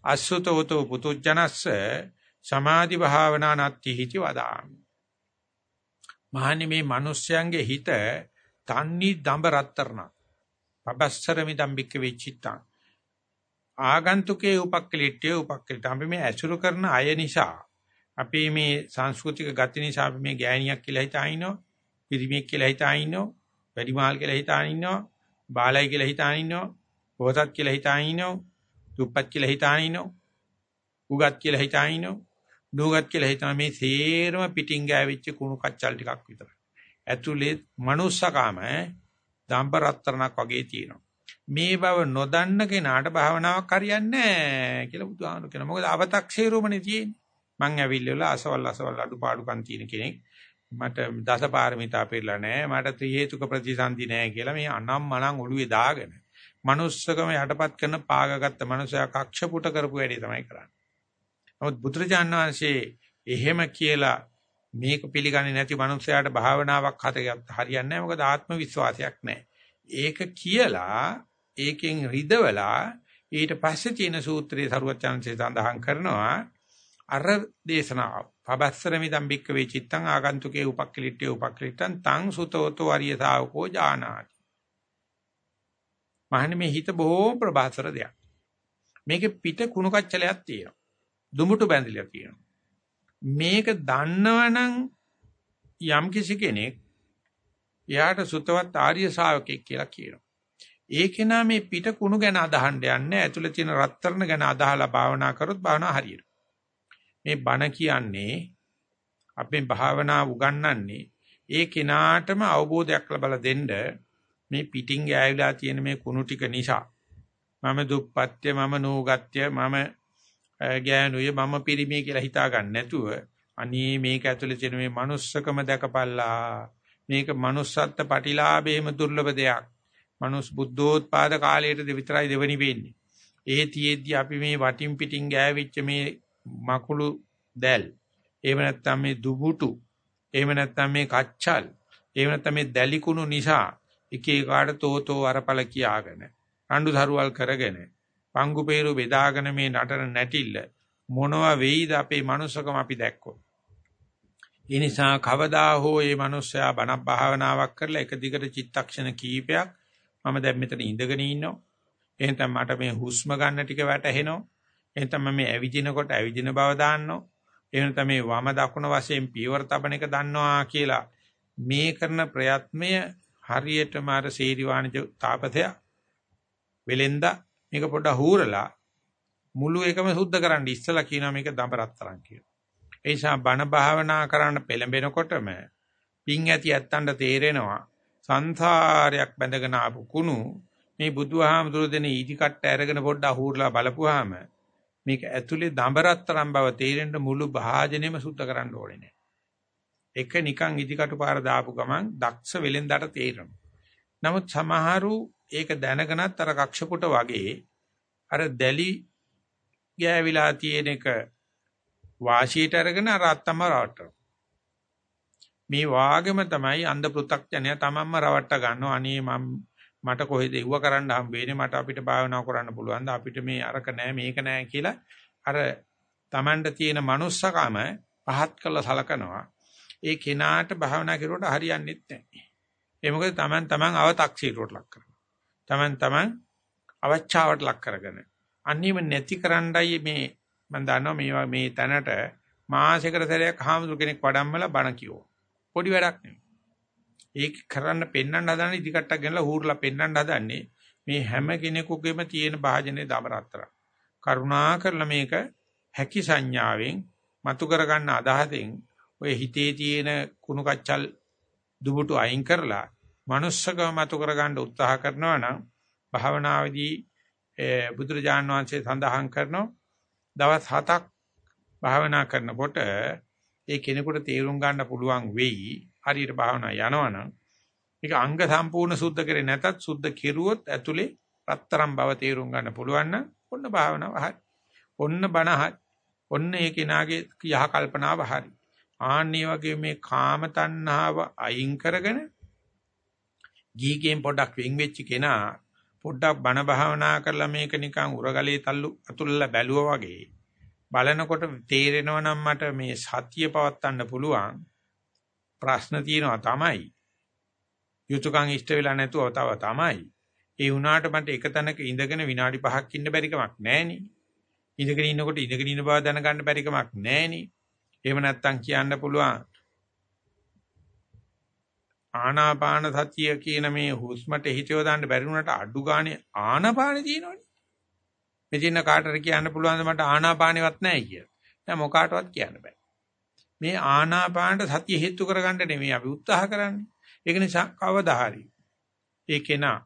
අසුතවතෝ පුතුජනස්ස සමාධි භාවනා නත්ති හිති වදාමි. මහන්නේ මේ මිනිස්යන්ගේ හිත තන්නි දඹ රත්තරණ පබස්සර මිදම් බික්කවේ චිත්තං ආගන්තුකේ උපක්ඛලිට්ඨේ උපක්ඛලිට අපි මේ ඇසුරු කරන අය නිසා අපි මේ සංස්කෘතික ගති නිසා අපි මේ ගෑණියක් කියලා හිතා ඉන්නවා, පිරිමියෙක් කියලා හිතා ඉන්නවා, වැඩිමාල් කියලා හිතා ඉන්නවා, බාලයි කියලා හිතා ඉන්නවා, පොහසත් කියලා හිතා ඉන්නවා, දුප්පත් කියලා හිතා ඉන්නවා, උගත් කියලා හිතා ඉන්නවා, නුගත් කියලා හිතන මේ සේරම පිටින් ගෑවිච්ච කුණු කච්චල් ටිකක් විතරයි. ඇතුලේ මනුස්සකම දම්බරත්තරණක් වගේ තියෙනවා. මේ බව නොදන්න කෙනාට භාවනාවක් හරියන්නේ නැහැ කියලා බුදුහාමුදුරු කියනවා. මොකද අව탁සීරුමනේ තියෙන්නේ. මං ඇවිල්ලා අසවල් අසවල් අඩුපාඩුකම් තියෙන කෙනෙක් මට දසපාරමිතා පිළිලා නැහැ මට ත්‍රි හේතුක ප්‍රතිසන්දි නැහැ කියලා මේ අනම් මනම් ඔළුවේ දාගෙන manussකම යටපත් කරන පාගගත්ත මනුස්සයා කක්ෂ පුට කරපු වැඩේ තමයි කරන්නේ. නමුත් බුදුරජාණන් වහන්සේ එහෙම කියලා මේක පිළිගන්නේ නැති මනුස්සයාට භාවනාවක් හරියන්නේ නැහැ මොකද ආත්ම විශ්වාසයක් නැහැ. ඒක කියලා ඒකෙන් රිදවලා ඊට පස්සේ තියෙන සූත්‍රයේ සරුවත් chance සඳහන් කරනවා අර දේශනාව. පබස්සර මිදම් බික්ක වේ චිත්තං ආගන්තුකේ උපක්ඛලිට්ඨේ උපක්ඛලිට්ඨං තං සුතෝතෝ අරිය ශාවකෝ ජානාති. මහන්නේ මේ හිත බොහෝ ප්‍රබාසර දෙයක්. මේකේ පිට කුණු කච්චලයක් තියෙනවා. දුමුටු බැඳිලා තියෙනවා. මේක දන්නවනම් යම් කිසි කෙනෙක් එයාට සුතවත් ආර්ය ශාවකෙක් කියලා කියනවා. ඒ කෙනා මේ පිට කුණු ගැන අදහන්න යන්නේ ඇතුළේ තියෙන රත්තරන ගැන අදහලා භාවනා කරොත් භාවනා හරියට. මේ බණ කියන්නේ අපේ භාවනා උගන්වන්නේ ඒ කෙනාටම අවබෝධයක් ලබලා දෙන්න මේ පිටින් ගෑවිලා තියෙන මේ කුණු ටික නිසා. මම දුප්පත්ය මම නෝගත්ය මම ගෑනුය මම පිරිමි කියලා හිතා ගන්න නැතුව අනී මේක ඇතුලේ තියෙන මේ manussකම දැකපල්ලා. මේක manussත්ත්ව පටිලාභේම දුර්ලභ දෙයක්. මනුස් බුද්ධෝත්පාද කාලයේද විතරයි දෙවනි වෙන්නේ. ඒ තියේදී අපි මේ වටින් පිටින් ගෑවිච්ච මේ මකුළු දැල්. එහෙම නැත්නම් මේ දුබුටු. එහෙම නැත්නම් මේ කච්චල්. එහෙම නැත්නම් මේ දැලිකුණු නිසා එක එකාට තෝතෝ අරපල කියාගෙන රණ්ඩු දරුවල් කරගෙන පංගු peeru බෙදාගෙන මේ නටන නැටිල්ල මොනවා වෙයිද අපේ manussකම අපි දැක්කොත්. ඒ නිසා කවදා හෝ මේ මිනිස්සයා බණ භාවනාවක් කරලා එක දිගට චිත්තක්ෂණ කීපයක් මම දැන් මෙතන ඉඳගෙන ඉන්නවා. එහෙනම් මට මේ හුස්ම ගන්න ටික වැටහෙනවා. එහෙනම් මේ ඇවිදිනකොට ඇවිදින බව දාන්නෝ. එහෙම තමයි වම දකුණ වශයෙන් පියවර තබන එක දන්නවා කියලා මේ කරන ප්‍රයත්නය හරියටම අර සීරිවාණිජ තාපතය වෙලෙන්දා මේක පොඩ්ඩ හූරලා මුළු එකම සුද්ධ කරන්න ඉස්සලා කියනවා මේක දඹරත්තරන් කියලා. ඒ නිසා බණ භාවනා කරන්න පෙළඹෙනකොටම පිං ඇති ඇත්තන්ට තේරෙනවා සංසාරයක් බැඳගෙන ආපු කුණු මේ බුදුහාමුදුරු දෙන ඊටි කට්ට අරගෙන පොඩ්ඩ අහුරලා බලපුවාම මේක ඇතුලේ දඹරත්තරම් බව තේරෙන්න මුළු භාජනෙම සුද්ධ කරන්න ඕනේ නෑ. එක නිකන් ඉදිකටු පාර දාපු ගමන් දක්ෂ වෙලෙන්දාට තේරෙනවා. නමුත් සමහරු ඒක දැනගෙනත් අර කක්ෂපුට වගේ අර දැලි ගෑවිලා තියෙන එක වාසියට අරගෙන අර අත්තම රවට්ටන. මේ වාගෙම තමයි අන්ධ පෘ탁ඥය තමන්ම රවට්ට ගන්නවා. අනේ මම මට කොහෙද ඉව කරන්න හම් වෙන්නේ? මට අපිට භාවනා කරන්න පුළුවන්ද අපිට මේ අරක නෑ මේක නෑ කියලා අර Tamanට තියෙන manussකම පහත් කළා සලකනවා. ඒ කෙනාට භාවනා කරුවට හරියන්නේ නැහැ ඒ මොකද Taman Taman අව탁සීරුවට ලක් කරනවා. Taman Taman අවචාවට ලක් කරගෙන. අන්නේම නැති කරන්නයි මේ මම දන්නවා මේ මේ තැනට මාසයකට සැරයක් හාමුදුර කෙනෙක් වඩම්මලා බණ කියෝ පොඩි වැඩක් නෙවෙයි ඒක කරන්න පෙන්වන්න හදන ඉදිකට්ටක් ගෙනලා හූර්ලා පෙන්වන්න හදන්නේ මේ හැම කෙනෙකුගේම තියෙන භාජනයේ දම රත්තරන්. කරුණා කරලා මේක හැකි සංඥාවෙන් මතු කරගන්න අදහසෙන් ඔය හිතේ තියෙන කුණු කච්චල් දුබුටු අයින් කරලා manussකම මතු කරගන්න උත්සාහ කරනවා නම් භාවනාවේදී බුදුරජාණන් වහන්සේ සඳහන් කරනවා දවස් 7ක් භාවනා කරනකොට ඒ කෙනෙකුට තේරුම් ගන්න පුළුවන් වෙයි හරියට භාවනා යනවනම් මේක අංග සම්පූර්ණ සුද්ධ කරේ නැතත් සුද්ධ කෙරුවොත් ඇතුලේ රත්තරම් බව තේරුම් ගන්න පුළුවන් නම් ඔන්න භාවනාව හරි. ඔන්න බණ හරි. ඔන්න ඒ කෙනාගේ යහ කල්පනාව හරි. ආන්නේ වගේ මේ කාම තණ්හාව අයින් කරගෙන ගීගෙන් පොඩ්ඩක් වෙන් වෙච්ච කෙනා පොඩ්ඩක් බණ භාවනා කරලා මේක නිකන් උරගලේ තල්ලු අතුල්ලා බැලුවා වගේ බලනකොට තේරෙනවා නම් මට මේ සතිය පවත්වන්න පුළුවන් ප්‍රශ්න තියෙනවා තමයි යුතුයකම් ඉෂ්ට වෙලා නැතුව තව තමයි ඒ වුණාට මට එක තැනක ඉඳගෙන විනාඩි 5ක් ඉන්න බැරි කමක් නැහෙනි ඉඳගෙන ඉන්නකොට ඉඳගෙන ඉන්න බව දැනගන්න බැරි කමක් නැහෙනි එහෙම නැත්තම් කියන්න පුළුවන් ආනාපාන සතිය කියන මේ හුස්මට හිතව දාන්න බැරි වුණාට අඩු ගානේ ආනාපාන තියෙනවනේ. මෙදින කාටට කියන්න පුළුවන්ද මට ආනාපානෙවත් නැහැ කියලා. දැන් මොකාටවත් කියන්න බෑ. මේ ආනාපානට සතිය හේතු කරගන්න නෙමෙයි අපි උත්සාහ කරන්නේ. ඒක නිසා කවදා හරි ඒකේනා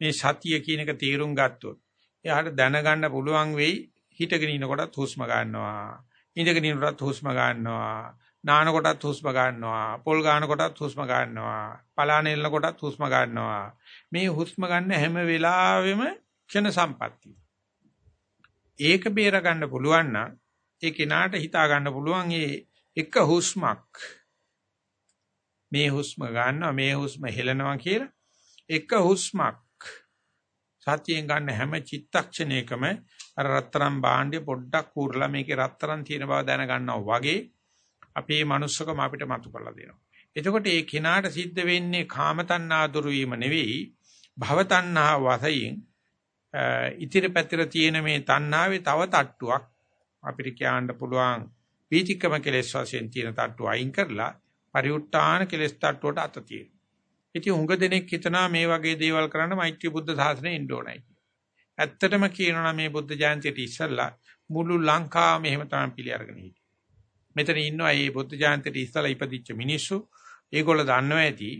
මේ සතිය කියන එක තීරුම් ගත්තොත් එයාට දැනගන්න පුළුවන් වෙයි හිටගෙන ඉනකොටත් හුස්ම ගන්නවා. ඉඳගෙන ඉන්නකොටත් හුස්ම ගන්නවා. නාන කොටත් හුස්ම ගන්නවා පොල් ගාන කොටත් හුස්ම ගන්නවා පලාන එල්ල කොටත් හුස්ම ගන්නවා මේ හුස්ම ගන්න හැම වෙලාවෙම ක්ෂණ සම්පත්තිය ඒක බේර ගන්න පුළුවන් නම් ඒ කෙනාට හිතා ගන්න පුළුවන් ඒ එක හුස්මක්. මේ හුස්ම ගන්නවා මේ හුස්ම හෙලනවා කියලා එක හුස්මක්. සතියෙන් ගන්න හැම චිත්තක්ෂණයකම අර රත්තරන් භාණ්ඩය පොඩ්ඩක් කූරලා මේකේ රත්තරන් තියෙන බව දැන ගන්නවා වගේ අපේ manussකම අපිට මතු කරලා දෙනවා. එතකොට ඒ කෙනාට සිද්ධ වෙන්නේ කාම තණ්හා දුරු වීම නෙවෙයි භව තණ්හා වශයෙන් ඉතිරි පැතිර තියෙන මේ තණ්හාවේ තව තට්ටුවක් අපිට කියන්න පුළුවන්. පීතිකම කෙලෙස් වශයෙන් තියෙන තට්ටුව අයින් කරලා පරිඋත්තාන කෙලෙස් තට්ටුවට අත තියෙනවා. ඉතින් උඟ දෙනෙක් හිතනවා මේ වගේ දේවල් කරන්න මෛත්‍රී බුද්ධ සාසනය ඉන්න ඕනයි. ඇත්තටම කියනවා මේ බුද්ධ ජයන්තියට ඉස්සෙල්ලා මුළු ලංකාවම එහෙම තමයි පිළි අරගෙන හිටියේ. මෙතන ඉන්නවා මේ බුද්ධ ජයන්තිට ඉස්සලා ඉපදිච්ච මිනිස්සු. ඒගොල්ලෝ දන්නවා ඇති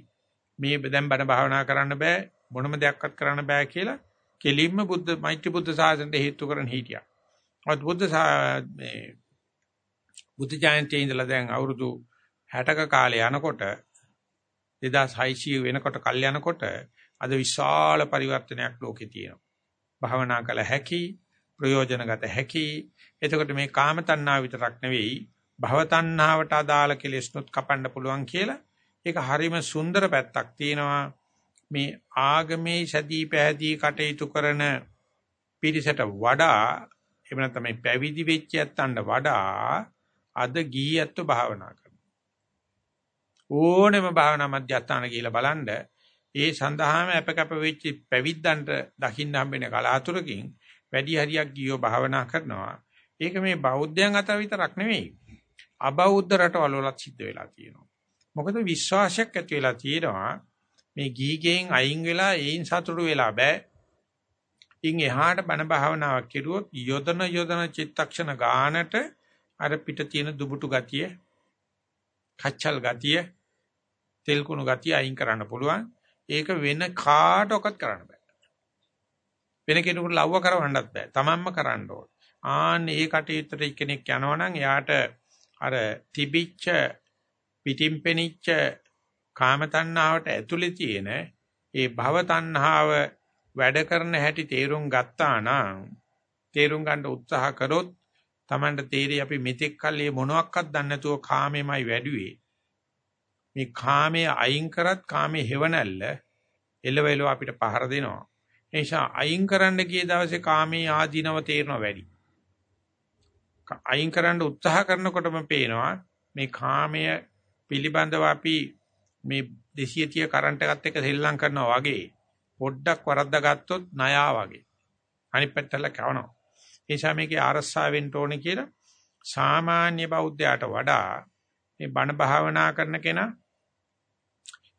මේ දැන් බණ භාවනා කරන්න බෑ මොනම දෙයක්වත් කරන්න බෑ කියලා කෙලින්ම බුද්ධ මෛත්‍රී බුද්ධ සාසනයට හේතු කරන් හිටියා. අත් බුද්ධ මේ බුද්ධ ජයන්තියේ ඉඳලා දැන් අවුරුදු 60ක කාලේ යනකොට 2600 වෙනකොට කල් යනකොට අද විශාල පරිවර්තනයක් ලෝකේ තියෙනවා. භාවනා කළ හැකි ප්‍රයෝජනගත හැකි. එතකොට මේ කාම තණ්හා විතරක් නෙවෙයි භව තණ්හාවට අදාළ කෙලෙස්නුත් කපන්න පුළුවන් කියලා ඒක හරිම සුන්දර පැත්තක් තියෙනවා මේ ආගමේ සදී පැහැදී කටයුතු කරන පිරිසට වඩා එහෙම නැත්නම් මේ පැවිදි වෙච්ච ඇත්තන්ට වඩා අද ගීයත්ව භාවනා කරනවා ඕනෙම භාවනා මධ්‍යස්ථාන කියලා බලනද ඒ සඳහාම අපකප වෙච්ච පැවිද්දන්ට දකින්න හම්බෙන කලාතුරකින් වැඩි හරියක් ගියෝ භාවනා කරනවා ඒක මේ බෞද්ධයන් අතර විතරක් නෙවෙයි අබෞද්ධ රටවල් වලත් සිද්ධ වෙලා තියෙනවා. මොකද විශ්වාසයක් ඇති වෙලා තියෙනවා මේ ගීගෙන් අයින් වෙලා ඒයින් සතුටු වෙලා බෑ. ඉන් එහාට බණ භාවනාවක් කෙරුවොත් යොදන යොදන චිත්තක්ෂණ ගානට අර පිට තියෙන දුබුටු ගතිය, කච්චල් ගතිය, තෙල් කුණු ගතිය අයින් කරන්න පුළුවන්. ඒක වෙන කාටවත් කරන්න බෑ. වෙන කෙනෙකුට ලව්ව කරවන්නත් බෑ. තමන්ම කරන්න ඕන. ආන්න ඒ කටයුත්තට කෙනෙක් යනවා නම් එයාට අර තිබිච්ච පිටින් පෙනිච්ච කාම තණ්හාවට ඇතුලේ තියෙන ඒ භව තණ්හාව වැඩ කරන හැටි තේරුම් ගත්තා නම් තේරුම් ගන්න උත්සාහ කරොත් Tamanට තේරෙයි අපි මෙතෙක් කල් මේ මොනවත් දන්නේ නැතුව කාමෙමයි වැඩුවේ. මේ කාමයේ අයින් කරත් කාමයේ හේවණල්ල එළවෙලව අපිට පහර දෙනවා. ඒ නිසා අයින් කරන්න ගිය දවසේ කාමයේ ආධිනව තේරෙනවා වැඩි. අයින් කරන්න උත්සාහ කරනකොටම පේනවා මේ කාමය පිළිබඳව අපි මේ 230 කරන්ට් එකත් එක්ක සෙල්ලම් කරනවා වගේ පොඩ්ඩක් වරද්දා ගත්තොත් ණයා වගේ. අනිත් පැත්තට කවනවා. ඒ නිසා මේකේ ආරස්සා වෙන්න ඕනේ කියලා සාමාන්‍ය බෞද්ධයාට වඩා මේ බණ භාවනා කරන කෙනා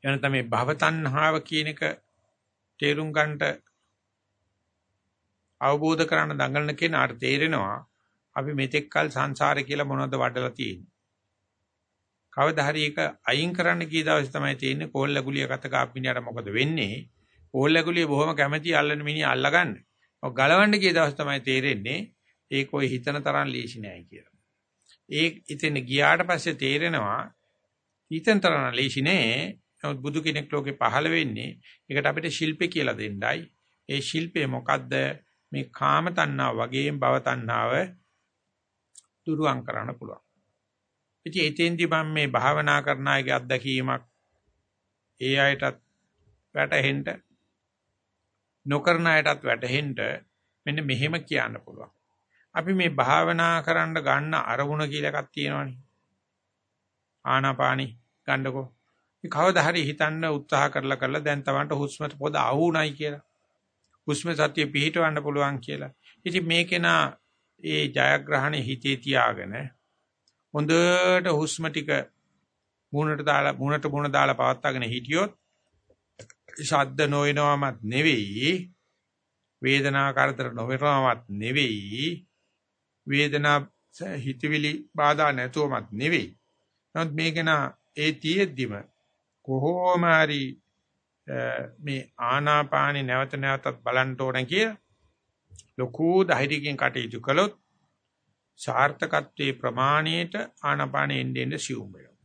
එවන තමයි භවතණ්හාව කියන එක තේරුම් ගන්නට අවබෝධ කරගන්න දඟලන කෙනාට තේරෙනවා අපි මෙතෙක්කල් සංසාරේ කියලා මොනවද වඩලා තියෙන්නේ. කවදා හරි ඒක අයින් කරන්න කී දවසේ තමයි තියෙන්නේ කෝල්ල ගුලිය කත කාපිනියට මොකද වෙන්නේ? කෝල්ල ගුලිය බොහොම කැමැති අල්ලන මිනිහ අල්ලගන්න. ඔය ගලවන්න කී දවසේ තමයි තේරෙන්නේ ඒක ඔය හිතන තරම් ලේසි නෑ කියලා. ඒ ඉතින් ගියාට පස්සේ තේරෙනවා හිතන තරම් ලේසි නෑ. නමුත් බුදු කෙනෙක් ලෝකේ පහළ වෙන්නේ ඒකට අපිට ශිල්පේ කියලා දෙන්නයි. ඒ ශිල්පේ මොකද්ද? මේ කාම තණ්හාව වගේම භව තණ්හාව දුරුවන් කරන්න පුළුවන්. ඉතින් එතෙන්දී මම මේ භාවනා කරන අයගේ අත්දැකීමක් ඒ අයටත් වැටහෙන්න නොකරන අයටත් වැටහෙන්න මෙන්න මෙහෙම කියන්න පුළුවන්. අපි මේ භාවනා කරන්න ගන්න අරමුණ කියලා එකක් තියෙනවනේ. ආනාපානි ගන්නකො. මේ කවදා හරි හිතන්න උත්සාහ කරලා කරලා දැන් Tamanට හුස්මට පොද අහුණයි කියලා. හුස්ම සතිය පිහිටවන්න පුළුවන් කියලා. ඉතින් මේකේනා ඒ ජයග්‍රහණය හිතේ තියාගෙන හොඳට හුස්ම ටික මුණට දාලා මුණට මුණ දාලා පවත්වාගෙන හිටියොත් ශබ්ද නොවෙනවමත් නෙවෙයි වේදනා කරදර නොවෙනවමත් නෙවෙයි වේදනා හිතවිලි බාධා නැතුවමත් නෙවෙයි නමුත් මේක නා ඒ තියෙද්දිම කොහොම හරි මේ ආනාපානි නැවත නැවතත් බලන්න ඕන කිය ලොකු ධෛර්යයෙන් කටයුතු කළොත් සාර්ථකත්වයේ ප්‍රමාණයට ආනාපානෙ එන්නේ එන්නේ සිවුම් වෙනවා.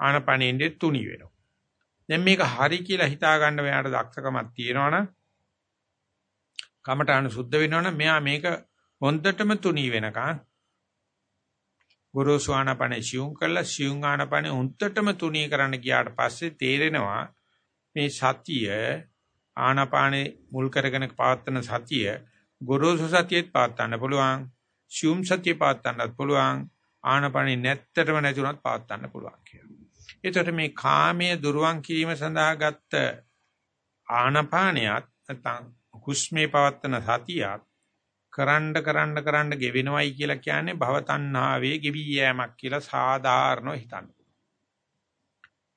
ආනාපානෙ එන්නේ තුනි වෙනවා. දැන් මේක හරි කියලා හිතා ගන්න මෙයාට දක්ෂකමක් තියෙනවනම් කමඨාන සුද්ධ වෙනවනම් මෙයා මේක හොන්දටම තුනි වෙනකන් ගුරුසු ආනාපානෙ සිවුම් කළා සිවුම් ආනාපානෙ හොන්දටම තුනි කරන්න ගියාට පස්සේ තේරෙනවා මේ සතිය ආනාපානෙ මුල් කරගෙන පවත්වන සතිය ගුරුසු සතියෙත් පවත්වන්න පුළුවන් ශුම් සතිය පාත්තන්නත් පුළුවන් ආනපනෙ නැත්තටම නැතුණත් පාත්තන්න පුළුවන් කියලා. ඒතර මේ කාමයේ දුරුවන් කිරීම සඳහා ගත්ත ආනපානියත් නැත්නම් හුස්මේ පවත්තන සතියත් කරන්න කරන්න කරන්න ගෙවෙනවයි කියලා කියන්නේ භව තණ්හාවේ ගෙවි යෑමක් කියලා සාධාරණව හිතන්න.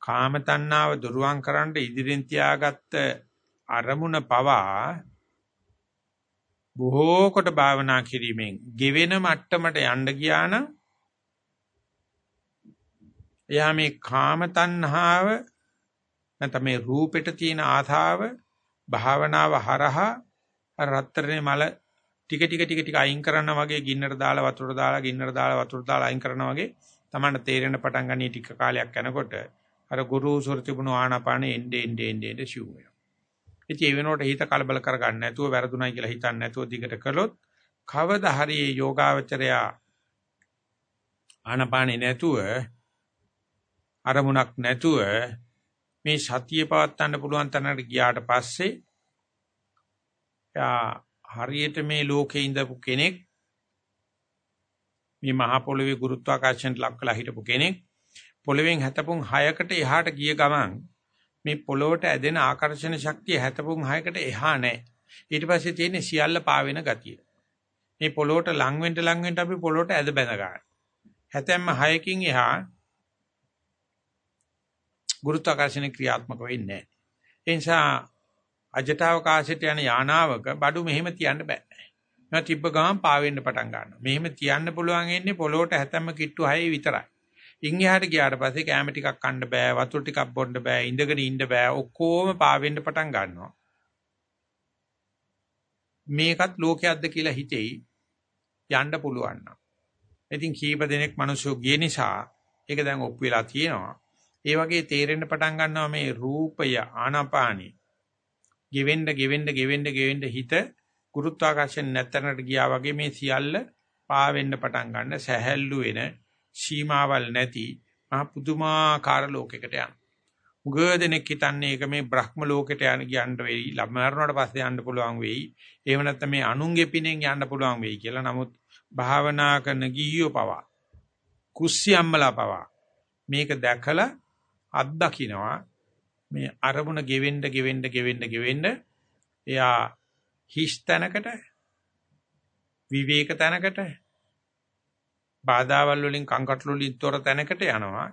කාම තණ්හාව දුරුවන් කරන්න ඉදිරියෙන් තියාගත්ත අරමුණ පවා බොහෝ කොට භාවනා කිරීමෙන් ගෙවෙන මට්ටමට යන්න ගියා නම් එයා මේ කාම තණ්හාව නැත්නම් මේ රූපෙට තියෙන ආධාව භාවනාව හරහා රත්තරනේ මල ටික ටික ටික ටික අයින් කරනවා වගේ ගින්නට දාලා වතුරට දාලා ගින්නට දාලා වතුරට දාලා අයින් කරනවා වගේ තමන්න තේරෙන පටන් ගන්නේ ටික කාලයක් යනකොට අර ගුරු සුර තිබුණු ආනාපානෙ එන්නේ එන්නේ එන්නේ ෂූ වෙනවා. ඉතින් ඒ වෙනකොට හිත කලබල කරගන්න නැතුව වැරදුණයි කියලා හිතන්නේ නැතුව දිගට කළොත් කවදා හරි යෝගාවචරය ආනපානේ නැතුව අරමුණක් නැතුව මේ සතිය පවත්වන්න පුළුවන් තැනකට ගියාට පස්සේ යා හරියට මේ ලෝකේ ඉඳපු කෙනෙක් මේ මහ පොළවේ ගුරුත්වාකර්ෂණයට ලක් වෙලා හිටපු කෙනෙක් පොළවෙන් හැතපොන් 6කට එහාට ගිය ගමන් මේ පොළොවට ඇදෙන ආකර්ෂණ ශක්තිය හැතපොන් 6කට එහා නැහැ. ඊට පස්සේ තියෙන්නේ සියල්ල පාවෙන ගතිය. මේ පොළොවට ලං වෙන්න ලං වෙන්න අපි පොළොවට ඇද බැඳ ගන්න. හැතැම්ම 6කින් එහා ගුරුත්වාකර්ෂණ ක්‍රියාත්මක වෙන්නේ නැහැ. ඒ නිසා අජටවකාශයට යන යානාවක බඩු මෙහෙම තියන්න බෑ. මම තිබ්බ ගමන් පාවෙන්න පටන් ගන්නවා. මෙහෙම තියන්න පුළුවන් ඉන්නේ පොළොවට හැතැම්ම කිට්ටු 6 විතරයි. ඉන් එහාට ගියාට පස්සේ කැම ටිකක් කන්න බෑ, වතුර ටිකක් බොන්න බෑ, ඉඳගෙන ඉන්න බෑ, ඔක්කොම පාවෙන්න පටන් ගන්නවා. මේකත් ලෝකයක්ද කියලා හිතෙයි යන්න පුළුවන් නම්. ඉතින් කීප දෙනෙක් මිනිස්සු ගිය නිසා ඒක දැන් ඔප්පු වෙලා තියෙනවා. ඒ වගේ තේරෙන්න පටන් ගන්නවා මේ රූපය ආනාපානි. ගෙවෙන්න ගෙවෙන්න ගෙවෙන්න ගෙවෙන්න හිත ගුරුත්වාකර්ෂණ නැතරට ගියා වගේ මේ සියල්ල පාවෙන්න පටන් ගන්න සැහැල්ලු වෙන සීමාවල් නැති මහ පුදුමාකාර ලෝකයකට යන. උගදෙනෙක් හිතන්නේ ඒක මේ බ්‍රහ්ම ලෝකයට යන යන්න වෙයි. ළමරනට පස්සේ යන්න පුළුවන් වෙයි. එහෙම නැත්නම් මේ අනුන්ගේ පිනෙන් යන්න පුළුවන් වෙයි කියලා. නමුත් භාවනා කරන ගිහියෝ පවා කුස්සියම්මලා පවා මේක දැකලා අත්දකින්නවා මේ අරමුණ ගෙවෙන්න ගෙවෙන්න ගෙවෙන්න ගෙවෙන්න එයා හිස් තැනකට විවේක තැනකට බාධාවල් වලින් කංකටොළු වලින් තොර තැනකට යනවා.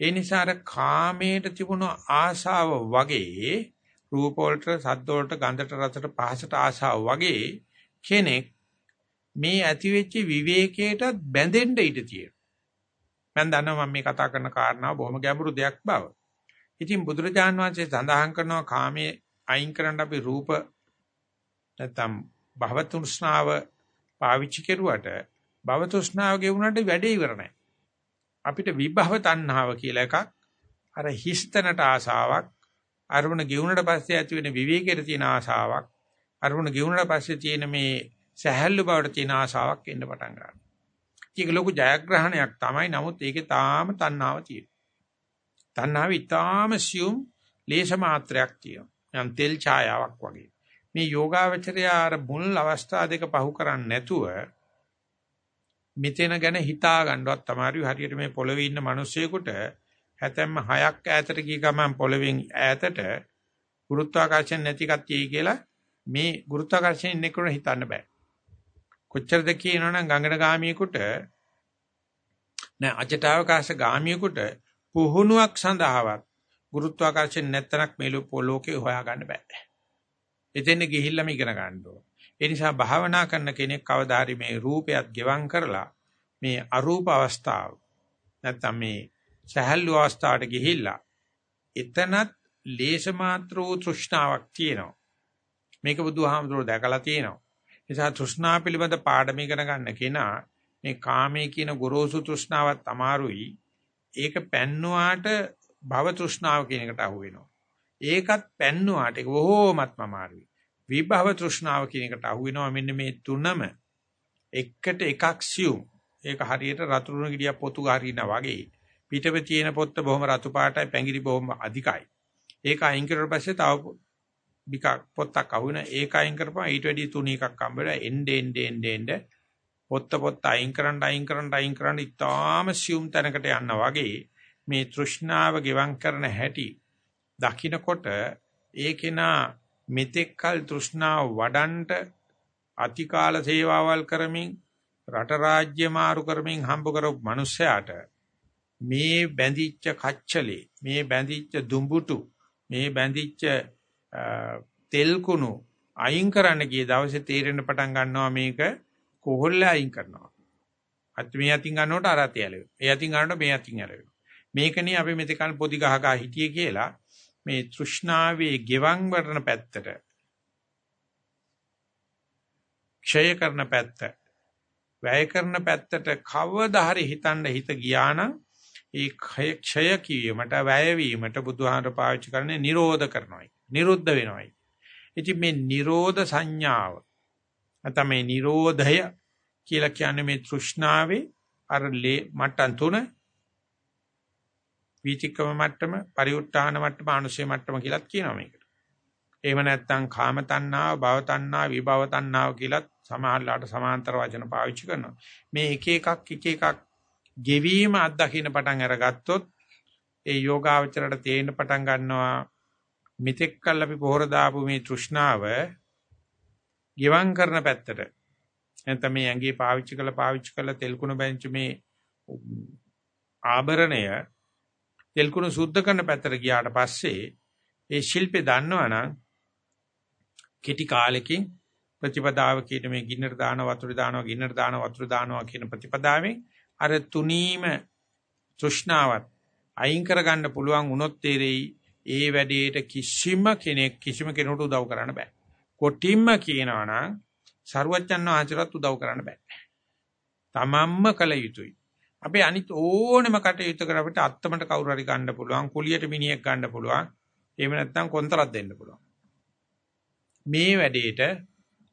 ඒ නිසා අර කාමයට තිබුණු ආශාව වගේ රූප වලට, සද්ද වලට, ගන්ධට, රසට, පහසට ආශාව වගේ කෙනෙක් මේ ඇතිවෙච්ච විවේකයටත් බැඳෙන්න ඉඩ තියෙනවා. මම දන්නවා මම මේ කතා කරන කාරණාව බොහොම ගැඹුරු දෙයක් බව. ඉතින් බුදුරජාන් වහන්සේ සඳහන් කරනවා කාමයේ අයින් කරන්න අපි රූප නැත්තම් භව තෘෂ්ණාව පාවිච්චි කරුවට භව තෘෂ්ණාව ගෙවුනට වැඩේ ඉවර නැහැ. අපිට විභව තණ්හාව කියලා එකක් අර හිස්තනට ආසාවක් අරමුණ ගෙවුනට පස්සේ ඇති වෙන විවේකයට තියෙන ආසාවක් අරමුණ ගෙවුනට පස්සේ තියෙන මේ සැහැල්ලු බවට තියෙන ආසාවක් එන්න පටන් ගන්නවා. ඒක ලොකු ජයග්‍රහණයක් තමයි. නමුත් ඒකේ තාම තණ්හාව තියෙනවා. තණ්හාව ඊටාම සියුම් ලේස මාත්‍රයක් තියෙනවා. යම් තෙල් ඡායාවක් වගේ. මේ යෝගාවචරය අර මුල් අවස්ථා දෙක පහු කරන්නේ නැතුව මෙතන ගැන හිතා ගන්නවත් තමයි හරියට මේ පොළවේ ඉන්න මිනිස්සෙකුට හැතැම්ම හයක් ඈතට ගිය ගමන් පොළවෙන් ඈතට ගුරුත්වාකර්ෂණ නැති කතියයි කියලා මේ ගුරුත්වාකර්ෂණ ඉන්නේ කෙනෙකුට හිතන්න බෑ. කොච්චරද කියනවනම් ගංගන ගාමියෙකුට නෑ අජටාවකාශ ගාමියෙකුට පුහුණුවක් සඳහාවත් ගුරුත්වාකර්ෂණ නැත්තනක් මේ ලෝකේ හොයාගන්න බෑ. එතෙන් ගිහිල්ලාම ඉගෙන ගන්න ඕන. ඒ නිසා භාවනා කරන කෙනෙක් කවදාහරි මේ රූපයත් ගෙවම් කරලා මේ අරූප අවස්ථාව නැත්තම් මේ සහැල්ලු අවස්ථාවට ගිහිල්ලා එතනත් ලේස මාත්‍ර වූ තෘෂ්ණාවක් තියෙනවා. මේක බුදුහාමුදුරුවෝ දැකලා තියෙනවා. නිසා තෘෂ්ණා පිළිබඳ පාඩම ඉගෙන ගන්න කෙනා මේ කාමයේ කියන ගොරෝසු තෘෂ්ණාවත් අමාරුයි. ඒක පැන්නුවාට භව තෘෂ්ණාව කියන එකට අහු වෙනවා. ඒකත් පැන්නුවාට ඒක බොහෝමත්ම අමාරුයි. විභව තෘෂ්ණාව කියන එකට අහු වෙනවා මෙන්න මේ තුනම එකට එකක් සියුම්. ඒක හරියට රතුරුණ ගෙඩිය පොතු ගහරිනා වගේ. පිටපෙ තියෙන පොත්ත බොහොම රතු පාටයි පැංගිරි බොහොම අධිකයි. ඒක අයින් කරලා පස්සේ තව බික පොත්තක් අහුවෙන ඒක අයින් කරපුවා ඊට වැඩි තුන එකක් හම්බෙලා එnde ende ende ende පොත්ත පොත්ත අයින් කරන්න අයින් කරන්න අයින් කරන්න ඉතාම සියුම් තැනකට යනවා වගේ මේ තෘෂ්ණාව ගෙවම් කරන හැටි දකින්නකොට ඒකේනා මෙතෙක්කල් තෘෂ්ණාව වඩන්ට අතිකාල සේවාවල් කරමින් රට රාජ්‍ය මාරු කරමින් හම්බ කරපු මිනිස්සයාට මේ බැඳිච්ච කච්චලේ මේ බැඳිච්ච දුඹුටු මේ බැඳිච්ච තෙල් කුණු අයින් කරන්න ගිය දවසේ තීරණ පටන් ගන්නවා මේක කොහොල්ල අයින් කරනවා. අත් මේ අතින් ගන්නකොට අර අතය ඇලවෙනවා. ඒ අතින් ගන්නකොට මේ අතින් ඇලවෙනවා. මේකනේ අපි මෙතකල් පොඩි ගහ ගහ හිටියේ කියලා මේ තෘෂ්ණාවේ ගෙවන් වරන පැත්තට ක්ෂය කරන පැත්ත වැය කරන පැත්තට කවදා හරි හිතන්න හිත ගියා නම් ඒ ක්ෂය කිවීමට වැය වීමට බුදුහාමර පාවිච්චි කරන්නේ නිරෝධ කරනවායි නිරුද්ධ වෙනවායි. ඉතින් මේ නිරෝධ සංඥාව නැත්නම් මේ නිරෝධය කියලා කියන්නේ මේ තෘෂ්ණාවේ අර මට්ටම් තුන විචිකම මට්ටම, පරිඋත්ථාන මට්ටම, අනුසය මට්ටම කියලාත් කියනවා මේකට. එහෙම නැත්නම් කාම තණ්හාව, භව තණ්හාව, විභව තණ්හාව කියලාත් සමහරලාට සමාන්තර වචන පාවිච්චි කරනවා. මේ එක එකක් එක එකක් ගෙවීම අත්දකින්න පටන් අරගත්තොත් ඒ යෝගාවචරයට තේින්න පටන් ගන්නවා මෙතෙක් කල් අපි පොහොර දාපු මේ තෘෂ්ණාව ගිවං කරන පැත්තට. නැත්නම් මේ ඇඟේ පාවිච්චි කළ පාවිච්චි කළ තෙල් කුණ බැංච මේ ආභරණය තෙල් කුණු සුද්ධ කරන පැත්තට ගියාට පස්සේ ඒ ශිල්පේ දන්නවනම් කෙටි කාලෙකින් ප්‍රතිපදාව කියන මේ ගින්නට දාන වතුර දානවා ගින්නට දාන වතුර දානවා කියන ප්‍රතිපදාවෙන් අර තුනීම තෘෂ්ණාවත් අයින් කරගන්න පුළුවන් වුණොත් තේරෙයි ඒ වැඩේට කිසිම කෙනෙක් කිසිම කෙනෙකුට උදව් කරන්න බෑ. කොටින්ම කියනවා නම් ਸਰුවච්චන් වහන්සේට උදව් කරන්න බෑ. තමන්ම කළ යුතුයි. අපේ අනිත් ඕනෙම කටයුතු කර අපිට අත්තමට කවුරු හරි ගන්න පුළුවන් කුලියට මිනිහෙක් ගන්න පුළුවන් එහෙම නැත්නම් කොන්තරත් දෙන්න පුළුවන් මේ වැඩේට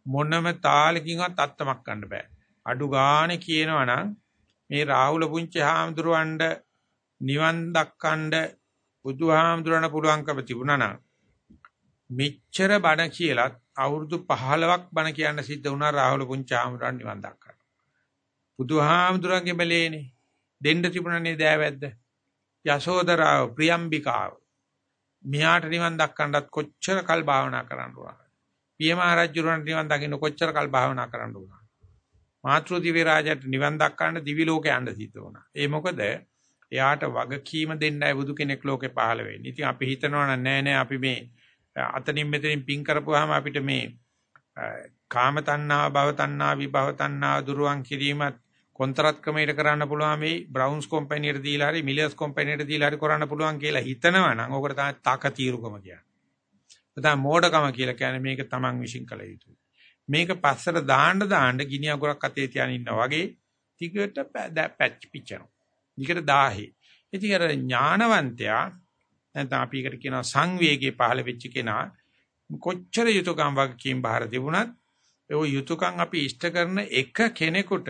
මොනම තාලකින්වත් අත්තමක් ගන්න බෑ අඩු ගානේ කියනවා නම් මේ රාහුල පුංචි හාමුදුරුවන්ට නිවන් දක්කන්න බුදුහාමුදුරණ පුළුවන්කම තිබුණා නම් මෙච්චර බණ කියලා අවුරුදු 15ක් බණ කියන්න සිද්ධ වුණා රාහුල පුංචි හාමුදුරන් නිවන් දක්කන්න බුදුහාමුදුරන්ගේ බැලේනේ දෙන්න තිබුණනේ දෑවැද්ද. යශෝදරාව ප්‍රියම්බිකාව. මෙයාට නිවන් දක්කන්නත් කොච්චර කල් භාවනා කරන්න උනා. පියමහරජුරන්ට නිවන් දකින්න කොච්චර කල් භාවනා කරන්න උනා. මාතෘ දිව්‍ය රාජයට නිවන් දක්කන්න දිවි ලෝකේ යන්න සිද්ධ වුණා. ඒ මොකද එයාට වගකීම දෙන්නයි බුදු කෙනෙක් ලෝකේ පහළ වෙන්නේ. ඉතින් අපි හිතනවා නෑ නෑ අපි මේ අතනින් මෙතනින් පින් කරපුවාම අපිට මේ කාම තණ්හා භව තණ්හා විභව තණ්හා දුරුවන් කිරීමත් කොන්ත්‍රාත් ක්‍රමයකට කරන්න පුළුවන් මේ බ්‍රවුන්ස් කම්පැනියට දීලා හරි මිලියර්ස් කම්පැනියට දීලා හරි කරන්න පුළුවන් කියලා හිතනවා නම් ඕකට තමයි තාක තීරුකම කියන්නේ. නැත්නම් මෝඩකම කියලා කියන්නේ මේක Taman විශ්ින් කළ යුතුයි. මේක පස්සට දාන්න දාන්න ගිනි අගුරක් අතේ තියාගෙන ඉන්නා වගේ ටිකට පැච් පිච්චනවා. ඊකට 1000. ඉතින් අර ඥානවන්තයා නැත්නම් අපි එකට කියනවා සංවේගයේ පහළ වෙච්ච කෙනා කොච්චර යුතුයකම් වගකීම් බාර තිබුණත් ඒ යුතුයකම් අපි ඉෂ්ට කරන එක කෙනෙකුට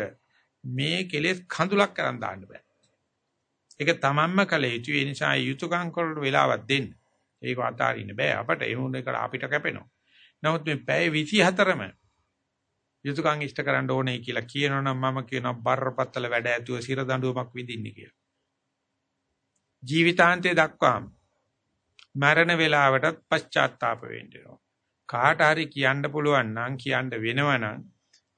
මේ කෙලෙස් කඳුලක් කරන් දාන්න බෑ. ඒක තමන්ම කළ යුතුයි. ඒ නිසා යුතුයකම් කරලා වෙලාවක් දෙන්න. ඒක අතාරින්න බෑ අපට. ඒ මොන අපිට කැපෙනවා. නමුත් මේ පැය 24ම යුතුයකම් ඉෂ්ට කරන්න ඕනේ කියලා කියනවනම් මම කියනවා බරපතල වැඩ ඇතුව සිර දඬුවමක් විඳින්න කියලා. ජීවිතාන්තය දක්වාම මරණ වේලාවටත් පශ්චාත්තාප වෙන්නවා. කාට හරි කියන්න පුළුවන් නම් කියන්න වෙනවනම්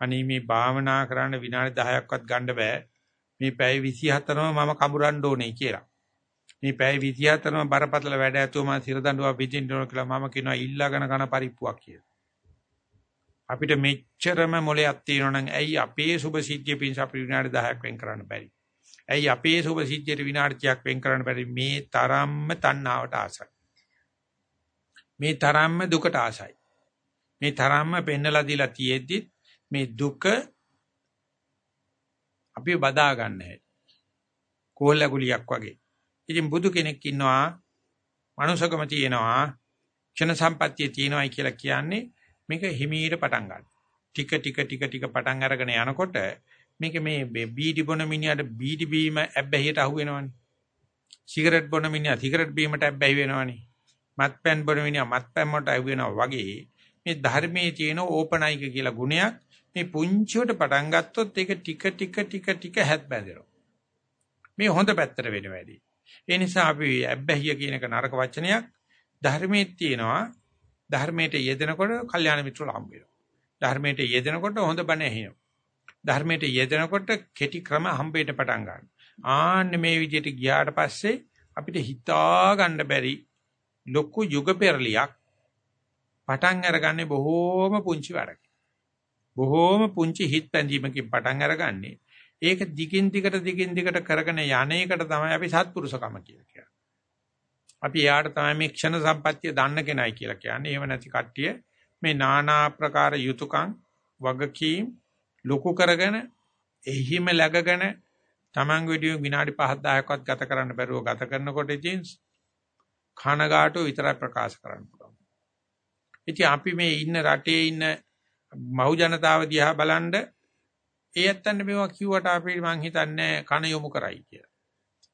අනේ මේ භාවනා කරන්න විනාඩි 10ක්වත් ගන්න බෑ. මේ පැය 24ම මම කඹරන්න ඕනේ කියලා. මේ පැය 24ම බරපතල වැඩ ඇතුව මම සිර දඬුවා පිටින් ඕන කියලා මම කියනවා ඉල්ලාගෙන කන පරිප්පුවක් කියලා. අපිට මෙච්චරම මොලයක් තියෙනවා නම් ඇයි අපේ සුභ සිද්ධිය පිණිස අපි විනාඩි 10ක් වෙන් කරන්න බැරි? ඇයි අපේ සුභ සිද්ධියට විනාඩි 30ක් වෙන් කරන්න බැරි? මේ තරම්ම තණ්හාවට ආසයි. මේ තරම්ම දුකට ආසයි. මේ තරම්ම පෙන්නලා දීලා තියෙද්දි මේ දුක අපි බදා ගන්න හැටි. කෝල්ලගුලියක් වගේ. ඉතින් බුදු කෙනෙක් ඉන්නවා, මනුෂකම තියෙනවා, ක්ෂණ සම්පත්තිය තියෙනවායි කියලා කියන්නේ මේක හිමීට පටන් ගන්න. ටික ටික ටික ටික පටන් අරගෙන යනකොට මේක මේ බීඩි බොන මිනිහට බීඩි බීම ඇබ්බැහියට අහු වෙනවනේ. සිගරට් බොන මිනිහා සිගරට් බීමට ඇබ්බැහි වෙනවනේ. මත්පැන් බොන මිනිහා මත්පැන් වලට අහු වෙනවා වගේ මේ ධර්මයේ තියෙන ඕපනයික කියලා ගුණයක් මේ පුංචිවට පටන් ගත්තොත් ඒක ටික ටික ටික ටික හැත් බැඳෙනවා. මේ හොඳ පැත්තට වෙන වැඩි. ඒ නිසා අපි ඇබ්බැහිය කියන එක නරක වචනයක් ධර්මයේ තියෙනවා ධර්මයට යෙදෙනකොට කල්යාණ මිත්‍රල හම්බ වෙනවා. ධර්මයට යෙදෙනකොට හොඳ බණ ඇහෙනවා. ධර්මයට යෙදෙනකොට කෙටි ක්‍රම හම්බෙන්න පටන් ගන්නවා. ආන්න මේ විදිහට ගියාට පස්සේ අපිට හිතා ගන්න බැරි ලොකු යුග පෙරලියක් පටන් අරගන්නේ බොහෝම පුංචි වැඩක්. බොහෝම පුංචි හිත් පැඳීමකින් පටන් අරගන්නේ. ඒක දිගින් දිගට දිගින් දිගට කරගෙන යන එකට තමයි අපි සත්පුරුෂකම කියලා කියන්නේ. අපි එයාට තමයි මේ ක්ෂණ සම්පත්තිය දන්න කෙනයි කියලා කියන්නේ. එහෙම නැති කට්ටිය මේ নানা ආකාර යුතුයකම් වගකීම් ලොකු කරගෙන එහිම läගගෙන Taman වීඩියෝ විනාඩි 5 10ක්වත් ගත කරන්න බැරුව ගත කරනකොට ඉතින් කනගාටු විතරයි ප්‍රකාශ කරන්න පුළුවන්. ඉතින් අපි මේ ඉන්න රටේ ඉන්න මහු ජනතාව දිහා බලනද ඒ ඇත්තන්න මේවා කිව්වට අපි මං හිතන්නේ කන යොමු කරයි කියලා.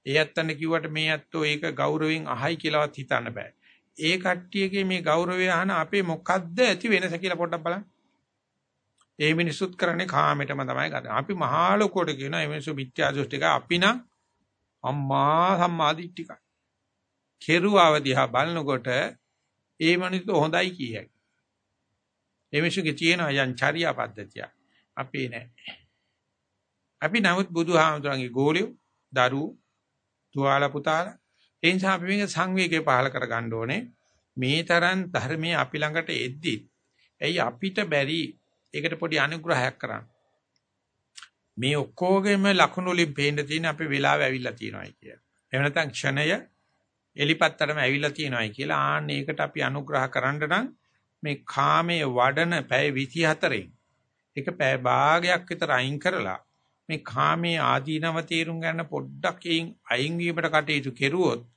ඒ ඇත්තන්න කිව්වට මේ ඇත්තෝ ඒක ගෞරවයෙන් අහයි කියලාවත් හිතන්න බෑ. ඒ කට්ටියගේ මේ ගෞරවය අහන අපේ මොකද්ද ඇති වෙනස කියලා පොඩ්ඩක් බලන්න. ඒ මිනිසුත් කරන්නේ කාමයටම තමයි ගන්න. අපි මහා ලොකෝට කියනවා මේ මිනිස්සු මිත්‍යා දෘෂ්ටික අපි නම් අම්මා සම්මාදිට්ඨිකයි. කෙරුවාව දිහා බලනකොට ඒ මිනිස්සු හොඳයි කියයි. ඒ මිනිස්සුගේ තියෙන යන් චර්යා පද්ධතිය. අපේ නෑ. අපි නමුත් බුදුහාමුදුරන්ගේ ගෝලියෝ දරුවෝ තුවාල පුතාලා. ඒ නිසා අපි මේක සංවේගය පහල කරගන්න ඕනේ. මේ තරම් ධර්මයේ අපි ළඟට එද්දි ඇයි අපිට බැරි? ඒකට පොඩි අනුග්‍රහයක් කරන්න. මේ ඔක්කොගෙම ලකුණු වලින් පේන්න තියෙන අපේ වෙලාව ඇවිල්ලා තියෙනවායි කිය. එහෙම නැත්නම් ක්ෂණය එලිපත්තරම ඇවිල්ලා තියෙනවායි කියලා ආන්න ඒකට අපි අනුග්‍රහ කරන්න නම් මේ කාමයේ වඩන පැය 24න් එක පැය භාගයක් විතර අයින් කරලා මේ කාමයේ ආදීනව තීරුම් ගන්න පොඩ්ඩක් එයින් අයින් වීමට කටයුතු කෙරුවොත්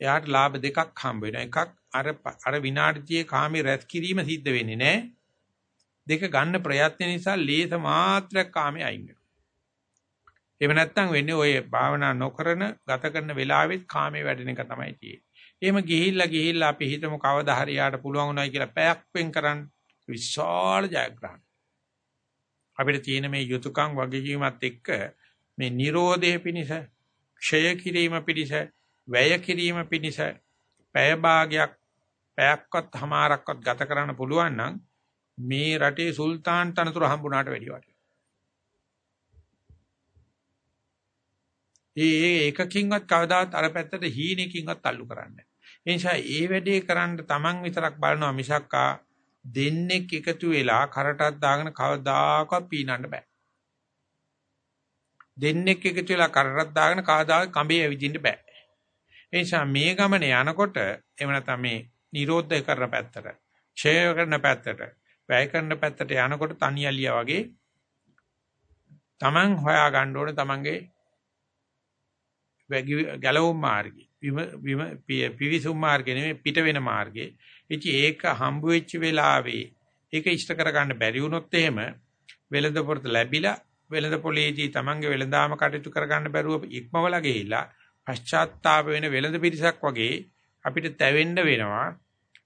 එයාට ලාභ දෙකක් හම්බ වෙනවා. එකක් අර අර විනාඩියේ කාමයේ රැස් කිරීම සිද්ධ වෙන්නේ නැහැ. දෙක ගන්න ප්‍රයත්න නිසා ලේස මාත්‍රයක් කාමයේ අයින් වෙනවා. එහෙම නැත්නම් වෙන්නේ ඔය භාවනා නොකරන ගත කරන වෙලාවෙත් කාමයේ වැඩෙන එක තමයි තියෙන්නේ. එහෙම ගිහිල්ලා ගිහිල්ලා අපි හිතමු කවදා හරි යාට පුළුවන් උනායි කියලා පැයක් වෙන් කරන් විශාල ජයග්‍රහණ. අපිට තියෙන මේ යුතුයකම් වගකීමත් එක්ක මේ Nirodhe පිනිස ක්ෂය කිරීම පිනිස වැය කිරීම පිනිස පැය භාගයක් පැයක්වත් හමාරක්වත් ගත කරන්න පුළුවන් නම් මේ රටේ සුල්තාන් තනතුර හම්බුණාට වැඩි වටිනවා. ඒ ඒකකින්වත් කවදාවත් අර පැත්තට හීනකින්වත් අල්ලු කරන්නේ නැහැ. ඒ නිසා ඒ වැඩේ කරන්න Taman විතරක් බලනවා මිසක්කා දෙන්නෙක් එකතු වෙලා කරටක් දාගෙන කවදාකවත් පීනන්න බෑ. දෙන්නෙක් එකතු වෙලා කරටක් දාගෙන කවදාකවත් කඹේ ඇවිදින්න බෑ. ඒ නිසා මේ ගමන යනකොට එහෙම නැත්නම් මේ නිරෝධය කරන පැත්තට, ඡය කරන පැත්තට, වැය කරන පැත්තට යනකොට තනියලියා වගේ Taman හොයා ගන්න ඕනේ Tamanගේ ගැලවුම් මාර්ගය. පිවිසුම් මාර්ගේ නෙමෙයි පිට වෙන මාර්ගේ. ඉතින් ඒක හම්බ වෙච්ච වෙලාවේ ඒක ඉෂ්ට කරගන්න බැරි වුණොත් එහෙම වෙළඳ පොරට ලැබිලා වෙළඳ පොලේදී Tamange වෙළඳාම කටයුතු කරගන්න බැරුව ඉක්මවලා ගිහිලා පශ්චාත්තාප වෙන වෙළඳ පිරිසක් වගේ අපිට තැවෙන්න වෙනවා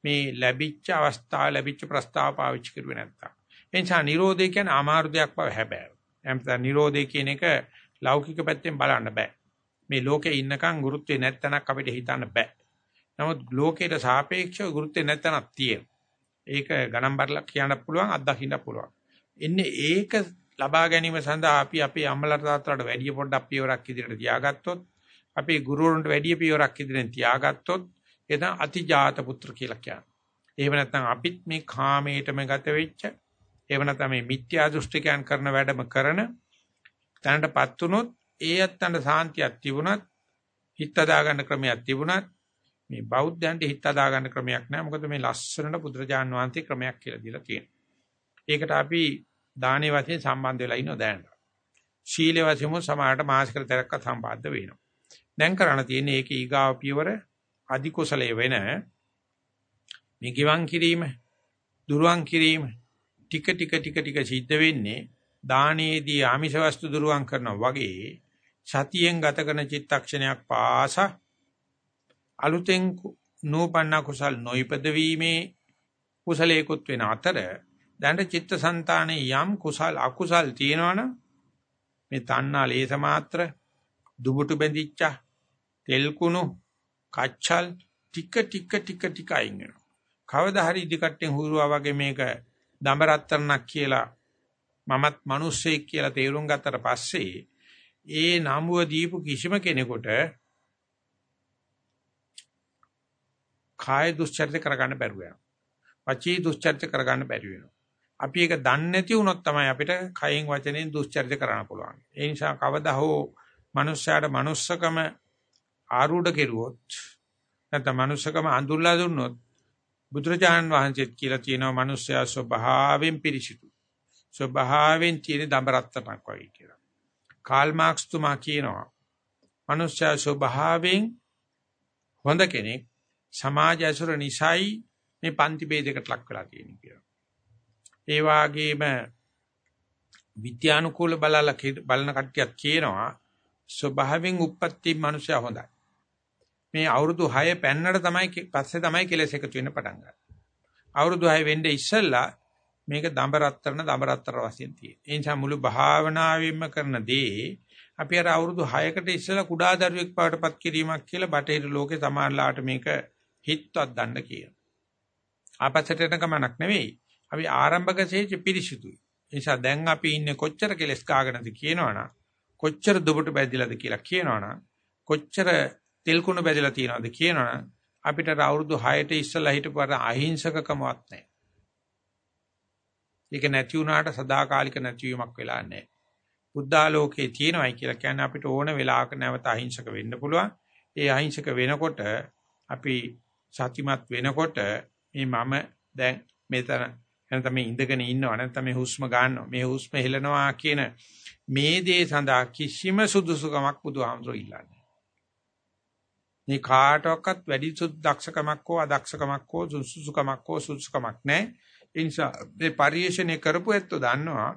මේ ලැබිච්ච අවස්ථාව ලැබිච්ච ප්‍රස්තාව පාවිච්චි කරුවේ නැත්තම්. ඒ නිසා Nirodhe කියන්නේ අමාරු දෙයක් බව හැබැයි. එම්ත Nirodhe කියන එක ලෞකික පැත්තෙන් බලන්න බෑ. මේ ලෝකේ ඉන්නකම් ගුරුත්වේ නැත්තනක් අපිට හිතන්න බෑ. නමුත් ලෝකයට සාපේක්ෂව ගුරුත්වේ නැත්තනක් තියෙනවා. ඒක ගණන් බරලා කියන්න පුළුවන් අත්දකින්න පුළුවන්. එන්නේ ඒක ලබා ගැනීම සඳහා අපි අපේ අම්මලා තාත්තලාට වැඩි පොඩ්ඩක් පියවරක් ඉදිරියට තියාගත්තොත් අපේ ගුරුවරුන්ට වැඩි පියවරක් ඉදිරියෙන් තියාගත්තොත් එතන අතිජාත පුත්‍ර කියලා කියනවා. එහෙම නැත්නම් අපිත් මේ කාමයටම ගත වෙච්ච එහෙම නැත්නම් මේ මිත්‍යා දෘෂ්ටිකයන් කරන වැඩම කරන තැනටපත් උනොත් ඒ ඇත්තන්ට සාන්තියක් තිබුණත් හිත හදා ගන්න ක්‍රමයක් තිබුණත් මේ බෞද්ධයන්ට හිත හදා ගන්න ක්‍රමයක් නැහැ. මොකද මේ ලස්සනට බුදුරජාන් වහන්සේ ක්‍රමයක් කියලා දීලා තියෙනවා. ඒකට අපි දානේ වශයෙන් සම්බන්ධ වෙලා ඉන්නව දැනට. ශීලයේ වශයෙන් සමාහට මාසික තරක්ක සම්බන්ධ වෙනවා. දැන් කරණ තියෙන්නේ ඒක ඊගාව පියවර අධි කුසලයේ වෙන මේ ගිවන් කිරීම, දුරුවන් කිරීම ටික ටික ටික ටික සිද්ධ වෙන්නේ දානයේදී ආමිෂ වස්තු දුරුවන් කරනවා වගේ සතියෙන් ගත කරන චිත්තක්ෂණයක් පාසා අලුතෙන් නූපන්න කුසල් නොයිපද වීමේ කුසලයකුත් වෙන අතර දැන් චිත්තසංතානේ යම් කුසල් අකුසල් තියෙනවනම් මේ තණ්හා ලේස මාත්‍ර දුබුටු බැඳිච්ච තෙල් කුණු කච්චල් ටික ටික ටික ටික අයින් වෙනවා. කවදා හරි ඉදිකට්ටෙන් හුරුවා වගේ මේක දඹරත්තරණක් කියලා මමත් මිනිස්සෙක් කියලා තේරුම් ගත්තට පස්සේ ඒ නමුව දීපු කිසිම කෙනෙකුට කාය දුස්චරිත කරගන්න බැරුව යනවා. වචී දුස්චරිත කරගන්න බැරි වෙනවා. අපි ඒක දන්නේ නැති වුණොත් තමයි අපිට කයෙන් වචනෙන් දුස්චරිත කරන්න පුළුවන්. ඒ නිසා කවදා හෝ මනුස්සයාට මනුස්සකම ආරූඪ කෙරුවොත් නැත්නම් මනුස්සකම අඳුල්ලා දුන්නොත් බුදුරජාණන් වහන්සේත් කියලා තියෙනවා මනුස්සයා ස්වභාවයෙන් පිරිසිදු. ස්වභාවයෙන් තියෙන දඹරත්තමක් වගේ කියලා. කාල් මාක්ස් තුමා කියනවා මනුෂ්‍ය ස්වභාවයෙන් හොඳ කෙනෙක් සමාජ ඇසුර නිසයි මේ පන්ති ભેදයකට ලක් වෙලා තියෙන්නේ කියලා. ඒ වාගේම විද්‍යානුකූල බලලා බලන කට්ටියත් කියනවා ස්වභාවයෙන් උප්පත්ති මනුෂ්‍යයා හොඳයි. මේ අවුරුදු 6 පෙන්නට තමයි පස්සේ තමයි කෙලෙස් එකතු වෙන්න පටන් ගන්නේ. අවුරුදු 6 වෙන්නේ ඉස්සෙල්ලා මේක දඹරත්තරන දඹරත්තර වශයෙන් තියෙන. ඒ නිසා මුළු භාවනාවෙම කරන දේ අපි අර අවුරුදු 6කට ඉස්සෙල්ලා කුඩා දරුවෙක් පාටපත් කිරීමක් කියලා බටහිර ලෝකේ සමාජලාට මේක හිතවත් දන්න කියන. ආපස්සට යන ගමනක් නෙවෙයි. අපි ආරම්භක සේච පිරිසුදුයි. ඒ නිසා දැන් අපි ඉන්නේ කොච්චර කෙලස් කාගෙනද කියනවනම් කොච්චර දුබට බැඳිලාද කියලා කියනවනම් කොච්චර තෙල් කුණ බැඳිලා තියනවද කියනවනම් අපිට අවුරුදු 6ට ඉස්සෙල්ලා හිටපු අර අහිංසකකමවත් නැහැ. ඒක නැති වුණාට සදාකාලික නැතිවීමක් වෙලා නැහැ. බුද්ධාලෝකයේ තියෙනවයි කියලා කියන්නේ අපිට ඕන වෙලාවක නැවත අහිංසක වෙන්න පුළුවන්. ඒ අහිංසක වෙනකොට අපි සතිමත් වෙනකොට මේ මම දැන් මෙතන එනතම මේ ඉඳගෙන ඉන්නවා නැත්නම් මේ හුස්ම ගන්නවා මේ හුස්ම හෙලනවා කියන මේ දේ සඳහා කිසිම සුදුසුකමක් බුදුහාමුදුරුවෝ ඉල්ලන්නේ. මේ කාටවත් වැඩි සුදක්ෂකමක් හෝ අදක්ෂකමක් හෝ සුසුසුකමක් හෝ සුසුකමක් නැහැ. ඒ නිසා මේ පරිශ්‍රණය කරපු ඇත්තෝ දන්නවා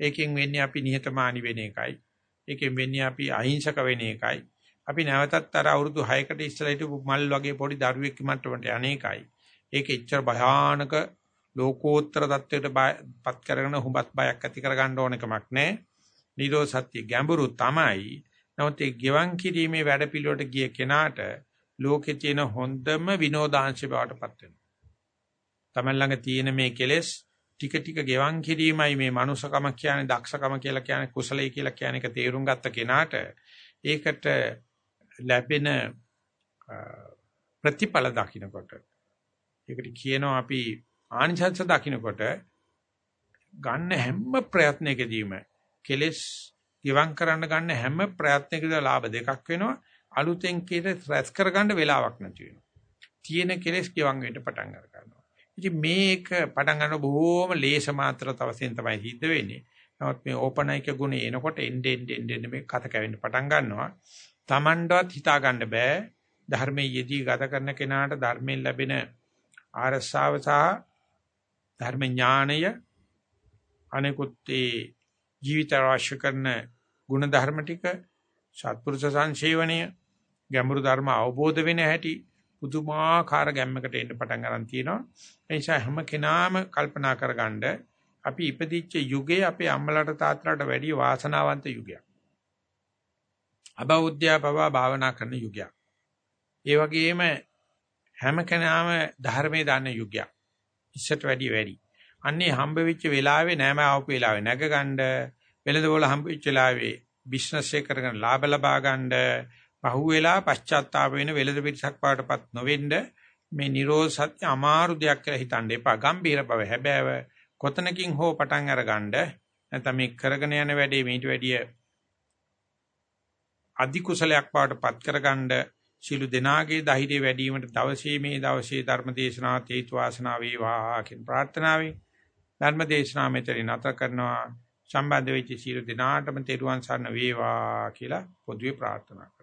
ඒකෙන් වෙන්නේ අපි නිහතමානී වෙන එකයි. ඒකෙන් වෙන්නේ අපි අහිංසක වෙන එකයි. අපි නැවතත් අර අවුරුදු 6කට ඉස්සෙල්ලා හිටපු මල් වගේ පොඩි දරුවෙක් මට්ටමට අනේකයි. ඒක එච්චර භයානක ලෝකෝත්තර தත්වයට පත් කරගෙන හුඹත් බයක් ඇති කරගන්න ඕන එකමක් නැහැ. නිරෝධ සත්‍ය ගැඹුරු තමයි. නමුත් ඒ ගෙවන් කිරීමේ වැඩපිළිවෙලට ගිය කෙනාට ලෝකේ තියෙන හොඳම විනෝදාංශ බවට පත් වෙනවා. තමන් ළඟ තියෙන මේ කෙලෙස් ටික ටික ගෙවන් කිරීමයි මේ මනුසකම කියන්නේ දක්ෂකම කියලා කියන්නේ කුසලයි කියලා කියන එක තේරුම් ගත්ත කෙනාට ඒකට ලැබෙන ප්‍රතිඵල දකින්නකොට ඒකට කියනවා අපි ආනිසංස දකින්නකොට ගන්න හැම ප්‍රයත්නයකදීම කෙලස් ගිවං කරන්න ගන්න හැම ප්‍රයත්නයකදී ලාභ දෙකක් වෙනවා. අලුතෙන් කීට රැස් කරගන්න වෙලාවක් නැති වෙනවා. තියෙන කෙලස් ගිවං වෙන්න පටන් ගන්නවා. ඉතින් මේක පටන් ගන්න බොහෝම ලේස මාත්‍ර තවසෙන් තමයි සිද්ධ වෙන්නේ. නමුත් මේ ඕපනයික ගුණ එනකොට එන්නේ එන්නේ එන්නේ මේ කත කැවෙන්න පටන් ගන්නවා. Tamandවත් හිතා ගන්න බෑ. ධර්මයේ යෙදී ගත කරන කෙනාට ධර්මයෙන් ලැබෙන ආරස්සාව සහ ධර්ම ඥාණය අනෙකුත් ඒ ජීවිත අවශ්‍ය කරන ගුණ ධර්ම ටික සත්පුරුෂ සංසේවණය ගැඹුරු ධර්ම අවබෝධ වෙන හැටි පුදුමාකාර ගැම්මකට එන්න පටන් ගන්න තියෙනවා. ඒ නිසා හැම කෙනාම කල්පනා කරගන්න අපි ඉපදිච්ච යුගයේ අපේ අම්මලාට තාත්තලාට වැඩිය වාසනාවන්ත යුගයක්. අබෞද්ධය පවා භාවනා කරන යුගයක් ඒ වගේම හැම කෙනාම ධර්මයේ දන්න යුගයක්. ඉස්සට වැඩි වැඩි. අන්නේ හම්බ වෙච්ච වෙලාවේ නෑම ආපු වෙලාවේ නැග ගන්න වෙලදවල හම්බ වෙච්ච වෙලාවේ බිස්නස් එක කරගෙන ලාභ ලබා ගන්න පහුවෙලා පශ්චාත්තාප වෙන වෙලද පිටසක් පාටපත් නොවෙන්න මේ නිරෝධ සත්‍ය අමාරු දෙයක් කියලා හිතන්න එපා. ගම්බීර බව හැබෑව කොතනකින් හෝ පටන් අරගන්න නැත්නම් මේ කරගෙන යන වැඩේ මීට වැඩිය අධි කුසලයක් පාටපත් කරගන්න සිළු දෙනාගේ ධෛර්යය වැඩි වීමට දවසේ මේ දවසේ ධර්ම දේශනාවත් හේතු වාසනා වේවා කියන ප්‍රාර්ථනාවෙන් ධර්ම දේශනාව මෙතන නැත කරනවා. සම්බන්ධ වෙච්ච සිළු දෙනාටම තෙරුවන් සරණ වේවා කියලා පොදුවේ ප්‍රාර්ථනා